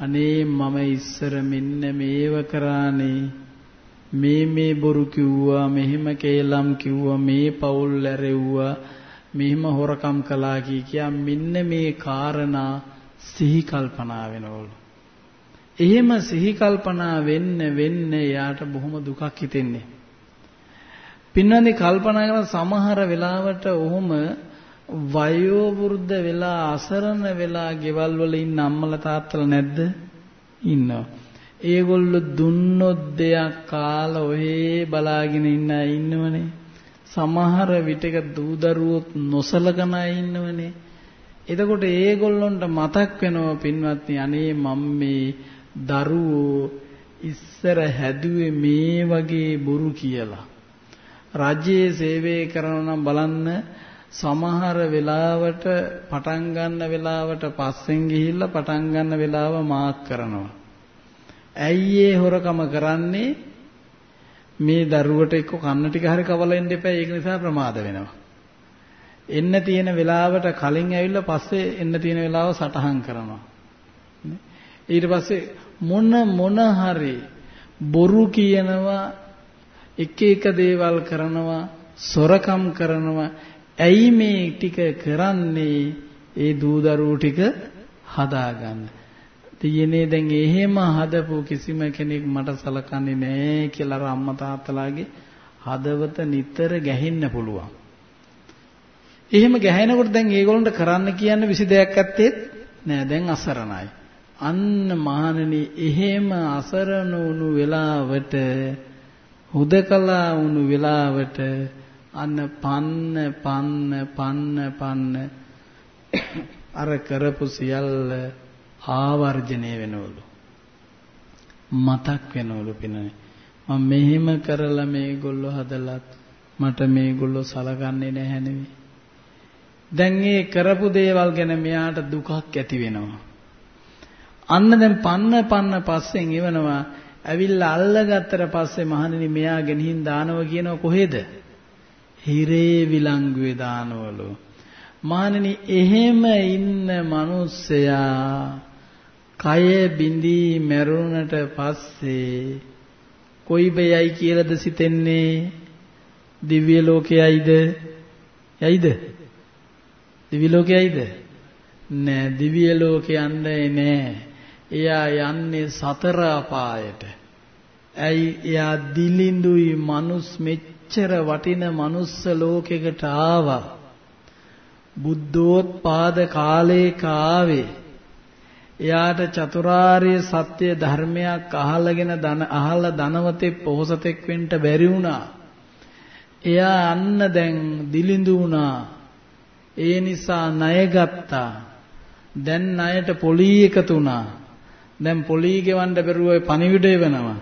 අනේ මම ඉස්සර මෙන්න මේව කරානේ. මේ මේ බොරු කිව්වා මෙහෙම කේලම් කිව්වා මේ පවුල් ඇරෙව්වා මෙහෙම හොරකම් කළා කිය මෙන්න මේ කාරණා සිහි කල්පනා වෙනවලු. එහෙම සිහි කල්පනා වෙන්න වෙන්න යාට බොහොම දුකක් හිතෙන්නේ. පින්නන්නේ කල්පනා කරන සමහර වෙලාවට ඔහොම වයෝ වෘද්ධ වෙලා අසරණ වෙලා ගෙවල් වල ඉන්න අම්මලා තාත්තලා නැද්ද? ඉන්නවා. ඒගොල්ලෝ දුන්නොත් දෙයක් කාලා ඔහේ බලාගෙන ඉන්න ඉන්නවනේ. සමහර විටක දූ දරුවොත් නොසලකන අය ඉන්නවනේ. එතකොට ඒගොල්ලොන්ට මතක් වෙනවා පින්වත්නි අනේ මම මේ දරුවෝ ඉස්සර හැදුවේ මේ වගේ බොරු කියලා. රජයේ සේවය කරනවා නම් බලන්න සමහර වෙලාවට පටන් ගන්න වෙලාවට පස්සෙන් ගිහිල්ලා පටන් ගන්න වෙලාව මාක් කරනවා. ඇයි ඒ හොරකම කරන්නේ? මේ දරුවට එක්ක කන්න ටික හරි කවලා ඉන්න එපා ඒක නිසා ප්‍රමාද වෙනවා. එන්න තියෙන වෙලාවට කලින් ඇවිල්ලා පස්සේ එන්න තියෙන වෙලාව සටහන් කරනවා. ඊට පස්සේ මොන මොන හරි බොරු කියනවා එක එක දේවල් කරනවා සොරකම් කරනවා ඇයි මේ ටික කරන්නේ ඒ දූ දරුවෝ ටික හදාගන්න තියෙන්නේ දැන් එහෙම හදපු කිසිම කෙනෙක් මට සලකන්නේ නැහැ කියලා අම්මා තාත්තලාගේ හදවත නිතර ගැහෙන්න පුළුවන්. එහෙම ගැහෙනකොට දැන් ඒගොල්ලන්ට කරන්න කියන්න විසි දෙයක් ඇත්තේ නෑ දැන් අසරණයි. අන්න මහණනි එහෙම අසරණ වුණු වෙලාවට හුදකලා වුණු වෙලාවට අන්න පන්න පන්න පන්න පන්න අර කරපු සියල්ල ආවර්ජණය වෙනවලු. මතක් වෙනවලු පිනනේ මම මෙහෙම කරලා මේගොල්ලෝ හදලත් මට මේගොල්ලෝ සලකන්නේ නැහැ නෙවෙයි දැන් මේ කරපු දේවල් ගැන මෙයාට දුකක් ඇති වෙනවා. අන්න දැන් පන්න පන්න පස්සෙන් එවනවා ඇවිල්ලා අල්ලගත්තට පස්සේ මහණෙනි මෙයා ගෙනihin දානව කියනව කොහෙද? හිරේ විලංගුවේ දානවලු. මහණෙනි එහෙම ඉන්න මිනිස්සයා කය බිඳී මැරුණට පස්සේ කොයි බයයි කියලාද සිතෙන්නේ? දිව්‍ය ලෝකයයිද? යයිද? දිව්‍ය ලෝකයයිද? නෑ දිව්‍ය ලෝකේ යන්නේ නෑ. එයා යන්නේ සතර අපායට. ඇයි එයා දිලිඳුයි මනුස් මෙච්චර වටින මනුස්ස ලෝකෙකට ආවා. බුද්ධෝත්පාද කාලයක ආවේ. එයාට චතුරාර්ය සත්‍ය ධර්මයක් අහලගෙන දන අහලා ධනවතෙක් පොහසතෙක් වෙන්න බැරි වුණා. එයා අන්න දැන් දිලිඳු වුණා. ඒ නිසා ණය ගත්තා. දැන් ණයට පොලී එකතු වුණා. දැන් පොලී ගෙවන්න බැරුව ඔය පණිවිඩය වෙනවා.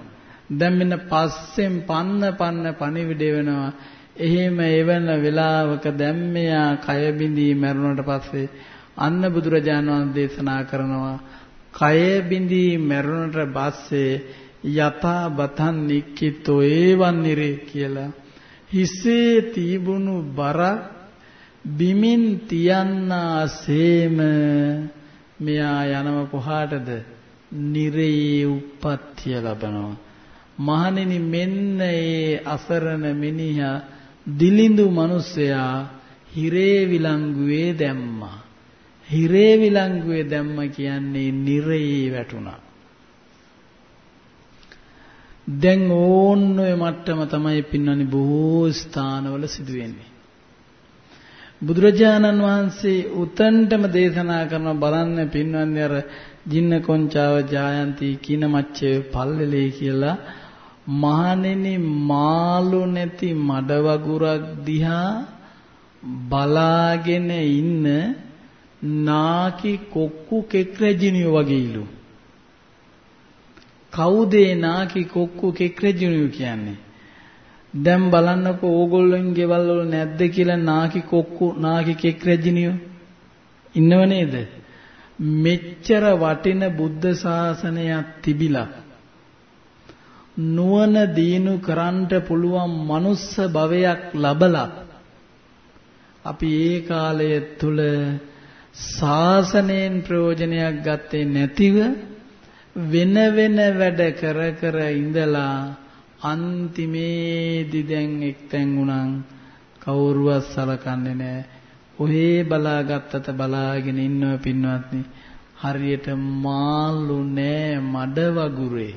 දැන් මෙන්න පස්සෙන් පන්න පන්න පණිවිඩය වෙනවා. එහෙම එවන වෙලාවක දැන් මෙයා කය බිඳී මැරුණට පස්සේ අන්න බුදුරජාණන් වහන්සේ දේශනා කරනවා කය බිඳී මැරුණට පස්සේ යතා බතන් නික්කිතෝ ඒවන් නිරේ කියලා හිසේ තීබුණු බර බිමින් තියන්නාසේම මෙයා යනව කොහාටද නිරේ උප්පත්තිය ලබනවා. මහණෙනි මෙන්න ඒ අසරණ මිනිහා දිලිඳු මිනිසයා හිරේ විලංගුවේ දැම්මා. හිරේ විලංගුවේ දැම්ම කියන්නේ නිරේ වැටුණා. දැන් ඕන්න ඔය මට්ටම තමයි පින්නනි බොහෝ ස්ථානවල සිදුවෙන්නේ. බුදුරජාණන් වහන්සේ උතන්ටම දේශනා කරන බලන්න පින්වන්නේ අර ජින්න කොංචාව ජායන්ති කින මච්චේ පල්ලලේ කියලා මහණෙනි මාළු නැති මඩ වගුරක් දිහා බලාගෙන ඉන්න නාකි කොක්කු කෙක්රජිනියෝ වගේලු කවුද නාකි කොක්කු කෙක්රජිනියෝ කියන්නේ? දැන් බලන්නකෝ ඕගොල්ලෝන් ගෙවල් වල නැද්ද කියලා නාකි කොක්කු නාකි කෙක්රජිනියෝ ඉන්නව නේද? මෙච්චර වටින බුද්ධ ශාසනයක් තිබිලා නුවණ දීනු කරන්නට පුළුවන් මනුස්ස භවයක් ලබලා අපි ඒ කාලය තුල ශාසනයෙන් ප්‍රයෝජනයක් ගත්තේ නැතිව වෙන වෙන වැඩ කර කර ඉඳලා අන්තිමේදී දැන් එක්තැන් උනන් කවුරුවත් සලකන්නේ නැහැ. ඔහේ බලාගත්තත බලාගෙන ඉන්නව පින්වත්නි. හරියට මාළු නෑ මඩ වගුරේ.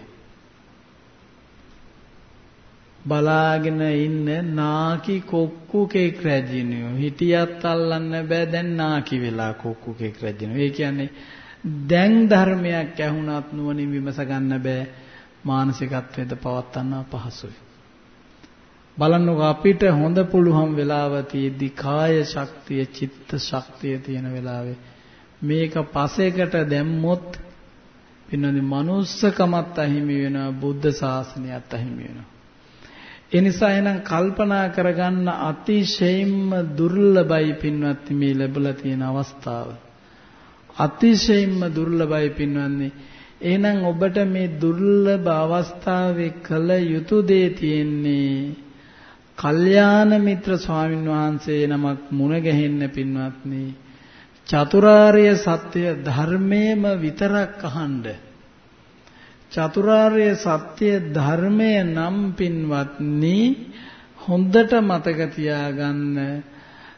බලාගෙන ඉන්න නාකි කොක්කු කෙක් රැජිනියෝ හිටියත් අල්ලන්න බෑ දැන් නාකි වෙලා කොක්කු කෙක් රැජිනියෝ ඒ කියන්නේ දැන් ධර්මයක් ඇහුණත් නුවණින් විමස ගන්න බෑ මානසිකත්වයට පවත්වන්න පහසුයි බලන්නකෝ අපිට හොඳ පුළුවන් වෙලාව තියෙද්දි කාය ශක්තිය චිත්ත ශක්තිය තියෙන වෙලාවේ මේක පසෙකට දැම්මොත් පින්නදී manussකමත් අහිමි වෙනවා බුද්ධ ශාසනයත් අහිමි වෙනවා ඒ නිසා එහෙනම් කල්පනා කරගන්න අතිශයින්ම දුර්ලභයි පින්වත්නි මේ ලැබලා තියෙන අවස්ථාව. අතිශයින්ම දුර්ලභයි පින්වත්නි. එහෙනම් ඔබට මේ දුර්ලභ අවස්ථාවේ කල යුතු දේ තියෙන්නේ කල්යාණ මිත්‍ර ස්වාමින් වහන්සේ නමක් මුණ ගැහෙන්න පින්වත්නි. චතුරාර්ය සත්‍ය ධර්මයේම විතරක් අහන්නේ චතුරාර්ය සත්‍ය ධර්මය නම් පින්වත්නි හොඳට මතක තියාගන්න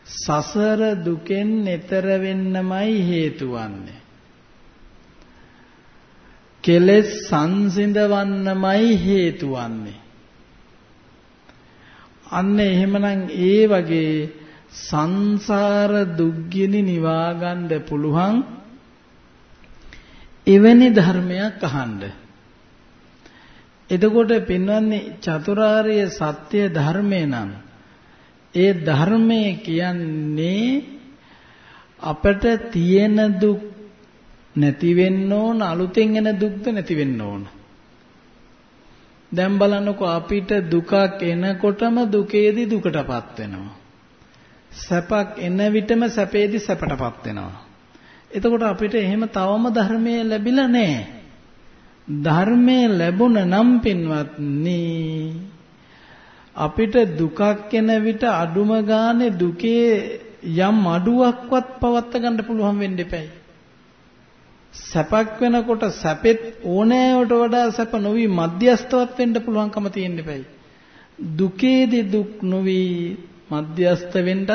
සසර දුකෙන් එතර වෙන්නමයි හේතු වන්නේ. කෙලෙස් සංසිඳවන්නමයි හේතු වන්නේ. අන්න එහෙමනම් ඒ වගේ සංසාර දුක්ගිනි නිවා ගන්න පුළුවන් එවැනි ධර්මයක් අහන්න. එතකොට පින්වන්නේ චතුරාර්ය සත්‍ය ධර්මේ නම් ඒ ධර්මයේ කියන්නේ අපට තියෙන දුක් නැති වෙන්න ඕන අලුතෙන් එන දුක්ද නැති වෙන්න ඕන දැන් බලන්නකෝ අපිට දුකක් එනකොටම දුකේදී දුකටපත් වෙනවා. සැපක් එන විටම සැපේදී සැපටපත් වෙනවා. එතකොට අපිට එහෙම තවම ධර්මයේ ලැබිලා නැහැ. ධර්මයේ ලැබුණ නම් පින්වත්නි අපිට දුකක් එන විට අඩුම ගානේ දුකේ යම් අඩුවක්වත් පවත් ගන්න පුළුවන් වෙන්න එපයි. සැපක් වෙනකොට සැපෙත් ඕනෑවට වඩා සැප නොවි මධ්‍යස්තවත් වෙන්න පුළුවන්කම තියෙන්න එපයි. දුකේදී දුක් නොවි මධ්‍යස්ත වෙන්නත්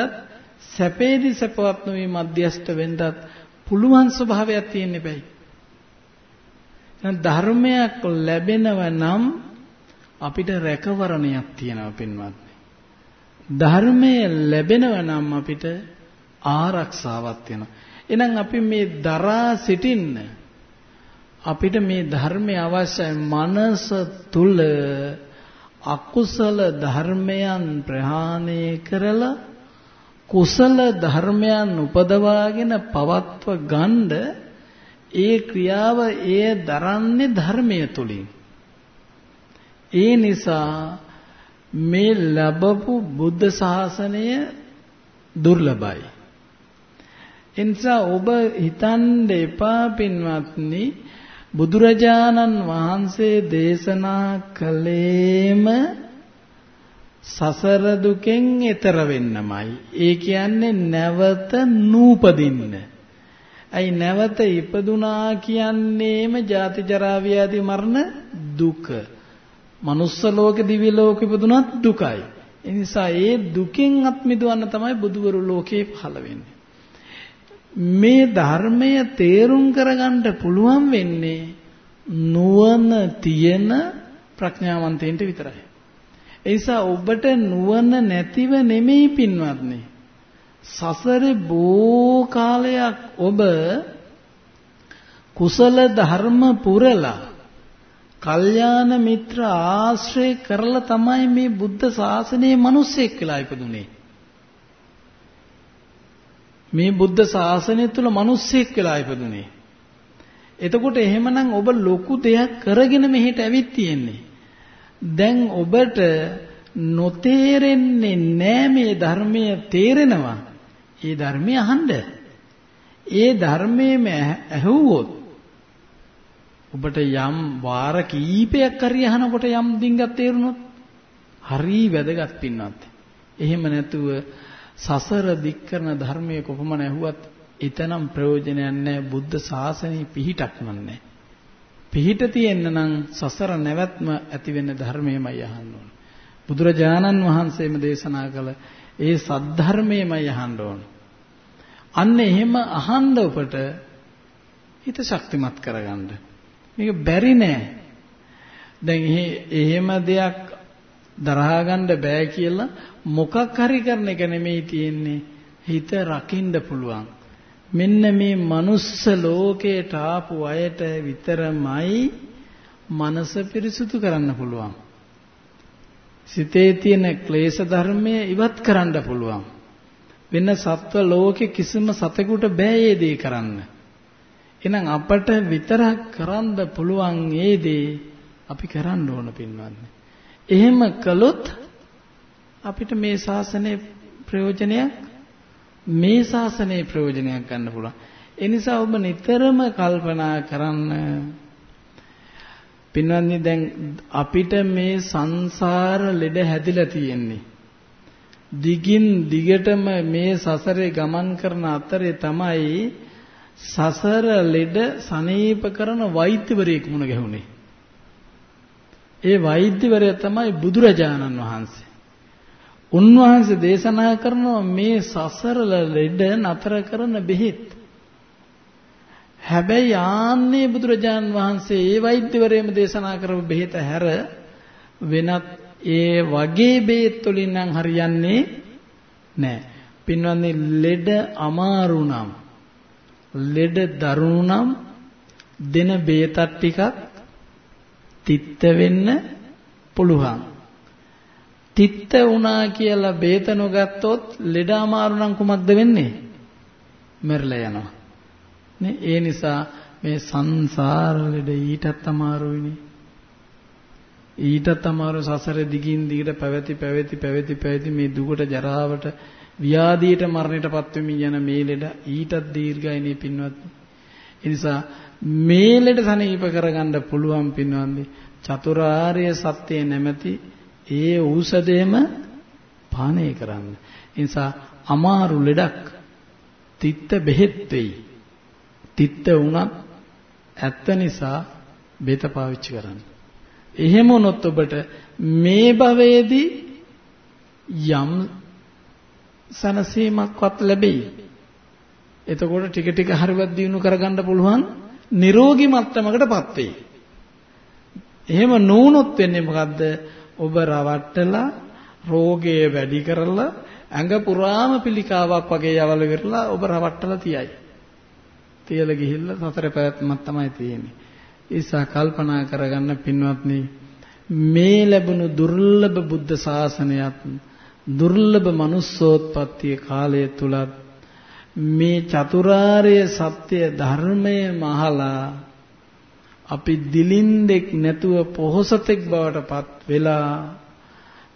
සැපේදී සැපවත් නොවි මධ්‍යස්ත වෙන්නත් පුළුවන් ස්වභාවයක් තියෙන්න එපයි. ධර්මයක් ලැබෙනව නම් අපිට රැකවරණයක් තියෙනවා පින්වත්නි. ධර්මය ලැබෙනව නම් අපිට ආරක්ෂාවක් තියෙනවා. එහෙනම් අපි මේ දරා සිටින්න අපිට මේ ධර්මය අවශ්‍යයි. මනස තුල අකුසල ධර්මයන් ප්‍රහාණය කරලා කුසල ධර්මයන් උපදවාගෙන පවත්ව ගන්න ඒ ක්‍රියාව ඒ දරන්නේ ධර්මය තුලින්. ඒ නිසා මේ ලැබපු බුද්ධ ශාසනය දුර්ලභයි. එනිසා ඔබ හිතන්න එපා පින්වත්නි බුදුරජාණන් වහන්සේ දේශනා කළේම සසර දුකෙන් එතර වෙන්නමයි. ඒ කියන්නේ නැවත නූපදින්න. ඇයි නැවත ඉපදුනා කියන්නේම ජාති ජරා ව්‍යාධි මරණ දුක. manuss ලෝකෙ දිව්‍ය ලෝකෙ ඉපදුනත් දුකයි. ඒ නිසා ඒ දුකෙන් අත් මිදවන්න තමයි බුදුවරු ලෝකේ පහළ වෙන්නේ. මේ ධර්මය තේරුම් කරගන්න පුළුවන් වෙන්නේ නුවණ තියෙන ප්‍රඥාවන්තයින්ට විතරයි. ඒ නිසා ඔබට නුවණ නැතිව නෙමෙයි පින්වත්නි. සසරේ බෝ කාලයක් ඔබ කුසල ධර්ම පුරලා කල්යාණ මිත්‍ර ආශ්‍රය කරලා තමයි මේ බුද්ධ ශාසනයේ මිනිස්සෙක් වෙලා ඉපදුනේ. මේ බුද්ධ ශාසනය තුල මිනිස්සෙක් වෙලා ඉපදුනේ. එතකොට එහෙමනම් ඔබ ලොකු දෙයක් කරගෙන මෙහෙට ඇවිත් තියෙන්නේ. දැන් ඔබට නොතේරෙන්නේ නෑ මේ ධර්මය තේරෙනවා. ඒ ධර්මය අහන්න. ඒ ධර්මයේම ඇහුවොත් ඔබට යම් වාර කීපයක් හරි අහනකොට යම් දින්ගක් තේරුණොත් හරි වැදගත් පින්නත්. එහෙම නැතුව සසර දික් කරන ධර්මයේ කොපමණ ඇහුවත් එතනම් ප්‍රයෝජනයක් නැහැ බුද්ධ ශාසනය පිහිටක් නැහැ. පිහිට තියෙන්න නම් සසර නැවැත්ම ඇති වෙන්න ධර්මයමයි අහන්න ඕන. බුදුරජාණන් වහන්සේම දේශනා කළ ඒ සද්ධර්මයමයි අහන්න ඕන. අන්න එහෙම අහන්න ඔබට හිත ශක්තිමත් කරගන්න. මේක බැරි නෑ. දැන් එහෙම දෙයක් දරා ගන්න බෑ කියලා මොකක් හරි කරන එක නෙමෙයි තියෙන්නේ. හිත රකින්න පුළුවන්. මෙන්න මේ මනුස්ස ලෝකයට ආපු අයට විතරමයි මනස පිරිසුදු කරන්න පුළුවන්. සිතේ තියෙන ක්ලේශ ධර්මය ඉවත් කරන්න පුළුවන්. වෙන සත්ව ලෝකේ කිසිම සතෙකුට බෑ ඒ දේ කරන්න. එහෙනම් අපට විතරක් කරන්න පුළුවන් ඒ දේ අපි කරන්න ඕන පින්වත්නි. එහෙම කළොත් අපිට මේ ශාසනයේ ප්‍රයෝජනයක් මේ ශාසනයේ ප්‍රයෝජනයක් ගන්න පුළුවන්. ඒ නිසා ඔබ නිතරම කල්පනා කරන්න පින්වත්නි දැන් අපිට මේ සංසාර ලෙඩ හැදිලා තියෙන්නේ. දිගින් දිගටම මේ සසරේ ගමන් කරන අතරේ තමයි සසර ලෙඩ සනීප කරන වෛද්‍යවරයෙක් මුණ ගැහුනේ. ඒ වෛද්‍යවරයා තමයි බුදුරජාණන් වහන්සේ. උන්වහන්සේ දේශනා කරනවා මේ සසර ලෙඩ නතර කරන බෙහෙත්. හැබැයි ආන්නේ බුදුරජාන් වහන්සේ ඒ වෛද්‍යවරයෙම දේශනා කරපු බෙහෙත හැර වෙනත් ඒ වගේ බෙහෙත් වලින් නම් හරියන්නේ නැහැ. පින්වත්නි ලෙඩ අමාරු නම් ලෙඩ දරුණු නම් දෙන බේතත් ටිකක් තිත්ත වෙන්න පුළුවන්. තිත්ත වුණා කියලා බේත නොගත්තොත් ලෙඩ අමාරු නම් කුමක්ද වෙන්නේ? මැරලා යනවා. නේ ඒ නිසා මේ සංසාර ලෙඩ ඊටත් අමාරුයිනේ. ඊටත් අමාරු සසර දිගින් දිගට පැවති පැවති පැවති පැවති මේ දුකට ජරාවට ව්‍යාධියට මරණයටපත් වෙමින් යන මේ ලෙඩ ඊටත් දීර්ඝයිනේ පින්වත්නි. ඒ නිසා මේ ලෙඩ සනීප කරගන්න පුළුවන් පින්වත්නි. චතුරාර්ය සත්‍ය නැමැති ඒ ඖෂධයම පානය කරන්න. ඒ නිසා අමාරු ලෙඩක් තිත්ත බෙහෙත් වෙයි. තිත්ත වුණත් ඇත්ත නිසා බෙත පාවිච්චි කරන්න. එහෙම වුණොත් ඔබට මේ භවයේදී යම් සනසීමක්වත් ලැබෙයි. එතකොට ටික ටික හරිවත් දිනු කරගන්න පුළුවන් නිරෝගී මට්ටමකටපත් වෙයි. එහෙම නොවුනොත් වෙන්නේ මොකද්ද? ඔබ රවට්ටලා රෝගය වැඩි කරලා ඇඟ පුරාම පිළිකාවක් වගේ යවල කරලා ඔබ රවට්ටලා තියයි. තියලා ගිහිල්ලා සතර පැවැත්මක් තමයි තියෙන්නේ. ඒසා කල්පනා කරගන්න පින්වත්නි මේ ලැබුණු දුර්ලභ බුද්ධ ශාසනයත් දුර්ලභ manussෝත්පත්තිය කාලය තුලත් මේ චතුරාර්ය සත්‍ය ධර්මය මහලා අපි දිලින්දෙක් නැතුව පොහොසතෙක් බවට පත් වෙලා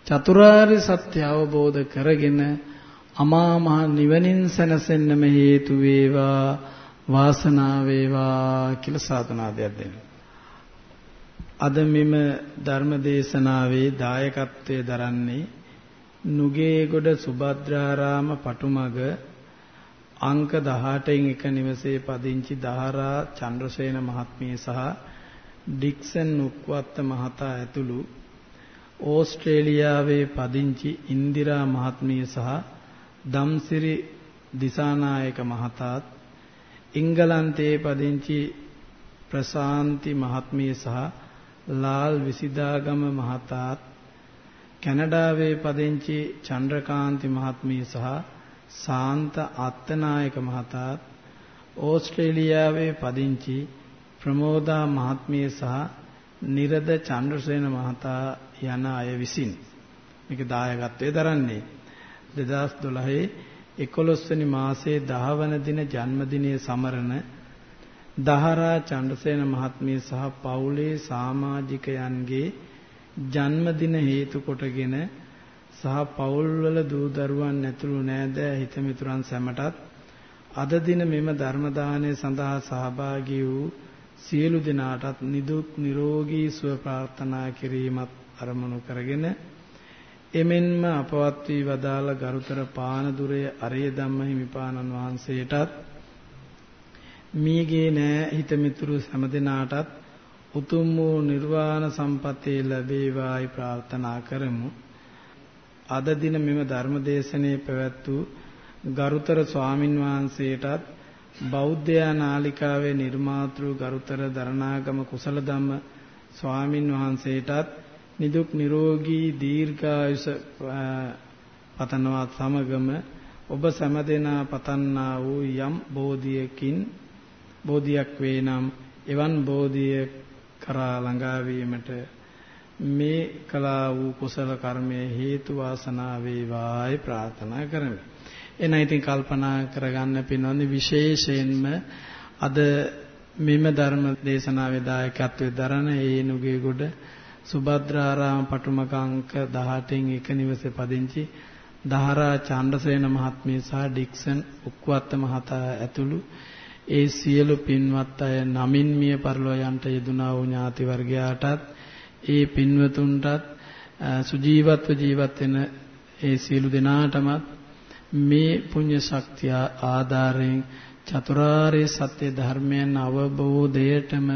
චතුරාර්ය සත්‍ය අවබෝධ කරගෙන අමා මහ නිවනින් සැනසෙන්නම හේතු වේවා වාසනාව වේවා කියලා සාධනාදයක් දෙන්න. අද මෙම ධර්ම දේශනාවේ දායකත්වයේ දරන්නේ නුගේගොඩ සුභද්‍රාරාම පටුමග අංක 18න් එක නිවසේ පදිංචි දහරා චන්ද්‍රසේන මහත්මිය සහ ඩික්සන් නුක්වත්ත මහතා ඇතුළු ඕස්ට්‍රේලියාවේ පදිංචි ඉන්දිරා මහත්මිය සහ දම්සිරි දිසානායක මහතාත් එංගලන්තයේ පදිංචි ප්‍රශාන්ති මහත්මිය සහ ලාල් විසිදාගම මහතාත් කැනඩාවේ පදිංචි චන්ද්‍රකාන්ති මහත්මිය සහ සාන්ත අත්තනායක මහතාත් ඕස්ට්‍රේලියාවේ පදිංචි ප්‍රමෝදා මහත්මිය සහ නිරද චන්ද්‍රසේන මහතා යන අය විසින් මේක දායකත්වයේ දරන්නේ 2012 11 වෙනි මාසයේ 10 වන දින ජන්මදිනයේ සමරන දහරා චන්ද්‍රසේන මහත්මිය සහ පවුලේ සමාජිකයන්ගේ ජන්මදින හේතු කොටගෙන සහ පවුල්වල දූ දරුවන් ඇතුළු නෑදෑ හිතමිතුරන් සැමටත් අද දින මෙම ධර්ම දානය සඳහා සහභාගී වූ සියලු දෙනාටත් නිදුක් නිරෝගී සුව ප්‍රාර්ථනා කිරීමත් අරමුණු කරගෙන එමෙන්ම අපවත් වී වදාළ ගරුතර පානදුරේ අරිය ධම්ම හිමිපාණන් වහන්සේටත් මීගේ නෑ හිත මිතුරු හැම දිනාටත් උතුම් වූ නිර්වාණ සම්පතේ ලැබේවායි ප්‍රාර්ථනා කරමු. අද දින මෙම ධර්ම දේශනේ පැවැත් වූ ගරුතර ස්වාමින් වහන්සේටත් බෞද්ධයා නාලිකාවේ නිර්මාතෘ ගරුතර දරණාගම කුසල ධම්ම ස්වාමින් වහන්සේටත් නිදුක් නිරෝගී දීර්ඝායුෂ පතනවත් සමගම ඔබ සෑමදෙනා පතන්නා වූ යම් බෝධියකින් බෝධියක් වේ නම් එවන් බෝධිය කරා ළඟා වීමට මේ කලා වූ කුසල කර්මයේ හේතු වාසනා වේවායි ප්‍රාර්ථනා කරමි. එන ඉතින් කල්පනා කරගන්න පිනවන්නේ විශේෂයෙන්ම අද මෙම ධර්ම දේශනාවේ දායකත්වයේ දරන ඒනුගේ ගොඩ සුභද්‍රාරාම පටුමක අංක 18න් එක නිවසේ පදිංචි දහරා චන්ද්‍රසේන මහත්මිය සහ ඩික්සන් උක්වත්ත මහතා ඇතුළු ඒ සියලු පින්වත් අය නමින් මිය පරලෝ යන්ට යෙදුනා වූ ඥාති වර්ගයාටත් ඒ පින්වතුන්ටත් සුජීවත්ව ජීවත් වෙන ඒ සියලු දෙනාටමත් මේ පුණ්‍ය ශක්තිය ආධාරයෙන් චතුරාර්ය සත්‍ය ධර්මයන් අවබෝධයටම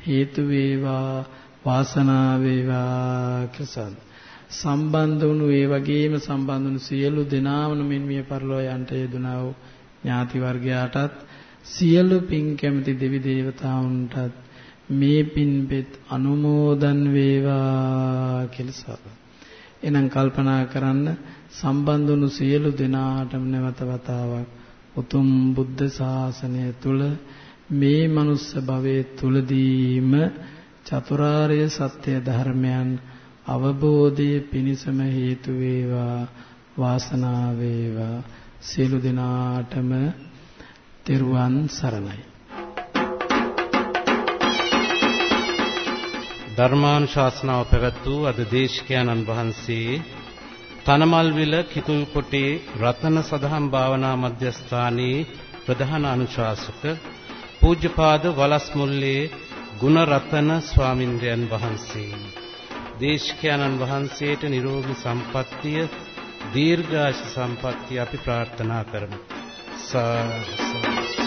හේතු වේවා වාසනාව වේවා කියලා. සම්බන්ධ වුණු ඒ වගේම සම්බන්ධ වුණු සියලු දෙනාම මෙන් මිය පරලෝ යන්ට යෙදුනා වූ ඥාති වර්ගයාටත් සියලු පින් කැමති දෙවි දේවතාවුන්ටත් මේ පින්පෙත් අනුමෝදන් වේවා කියලා සබ. එනම් කල්පනා කරන්න සම්බන්ධ වුණු සියලු දෙනාටම නැවත වතාවක්. උතුම් බුද්ධ ශාසනය තුල මේ මනුස්ස භවයේ තුලදීම චතුරාර්ය සත්‍ය ධර්මයන් අවබෝධයේ පිණසම හේතු වේවා වාසනාව වේවා. සියලු දෙනාටම තෙරුවන් සරණයි. ධර්මානුශාසනාව පැවැත් වූ අද දේශකයන්න් වහන්සේ තනමල්විල කිතුල්කොටේ රතන සදහම් භාවනා මධ්‍යස්ථානයේ ප්‍රධාන අනුශාසක පූජ්‍යපාද වලස්මුල්ලේ ගුණරතන ස්වාමින්ද්‍රයන් වහන්සේ. දේශකයන්න් වහන්සේට නිරෝගී සම්පන්නිය දීර්ඝාෂ සම්පන්නිය අපි ප්‍රාර්ථනා කරමු. සාසන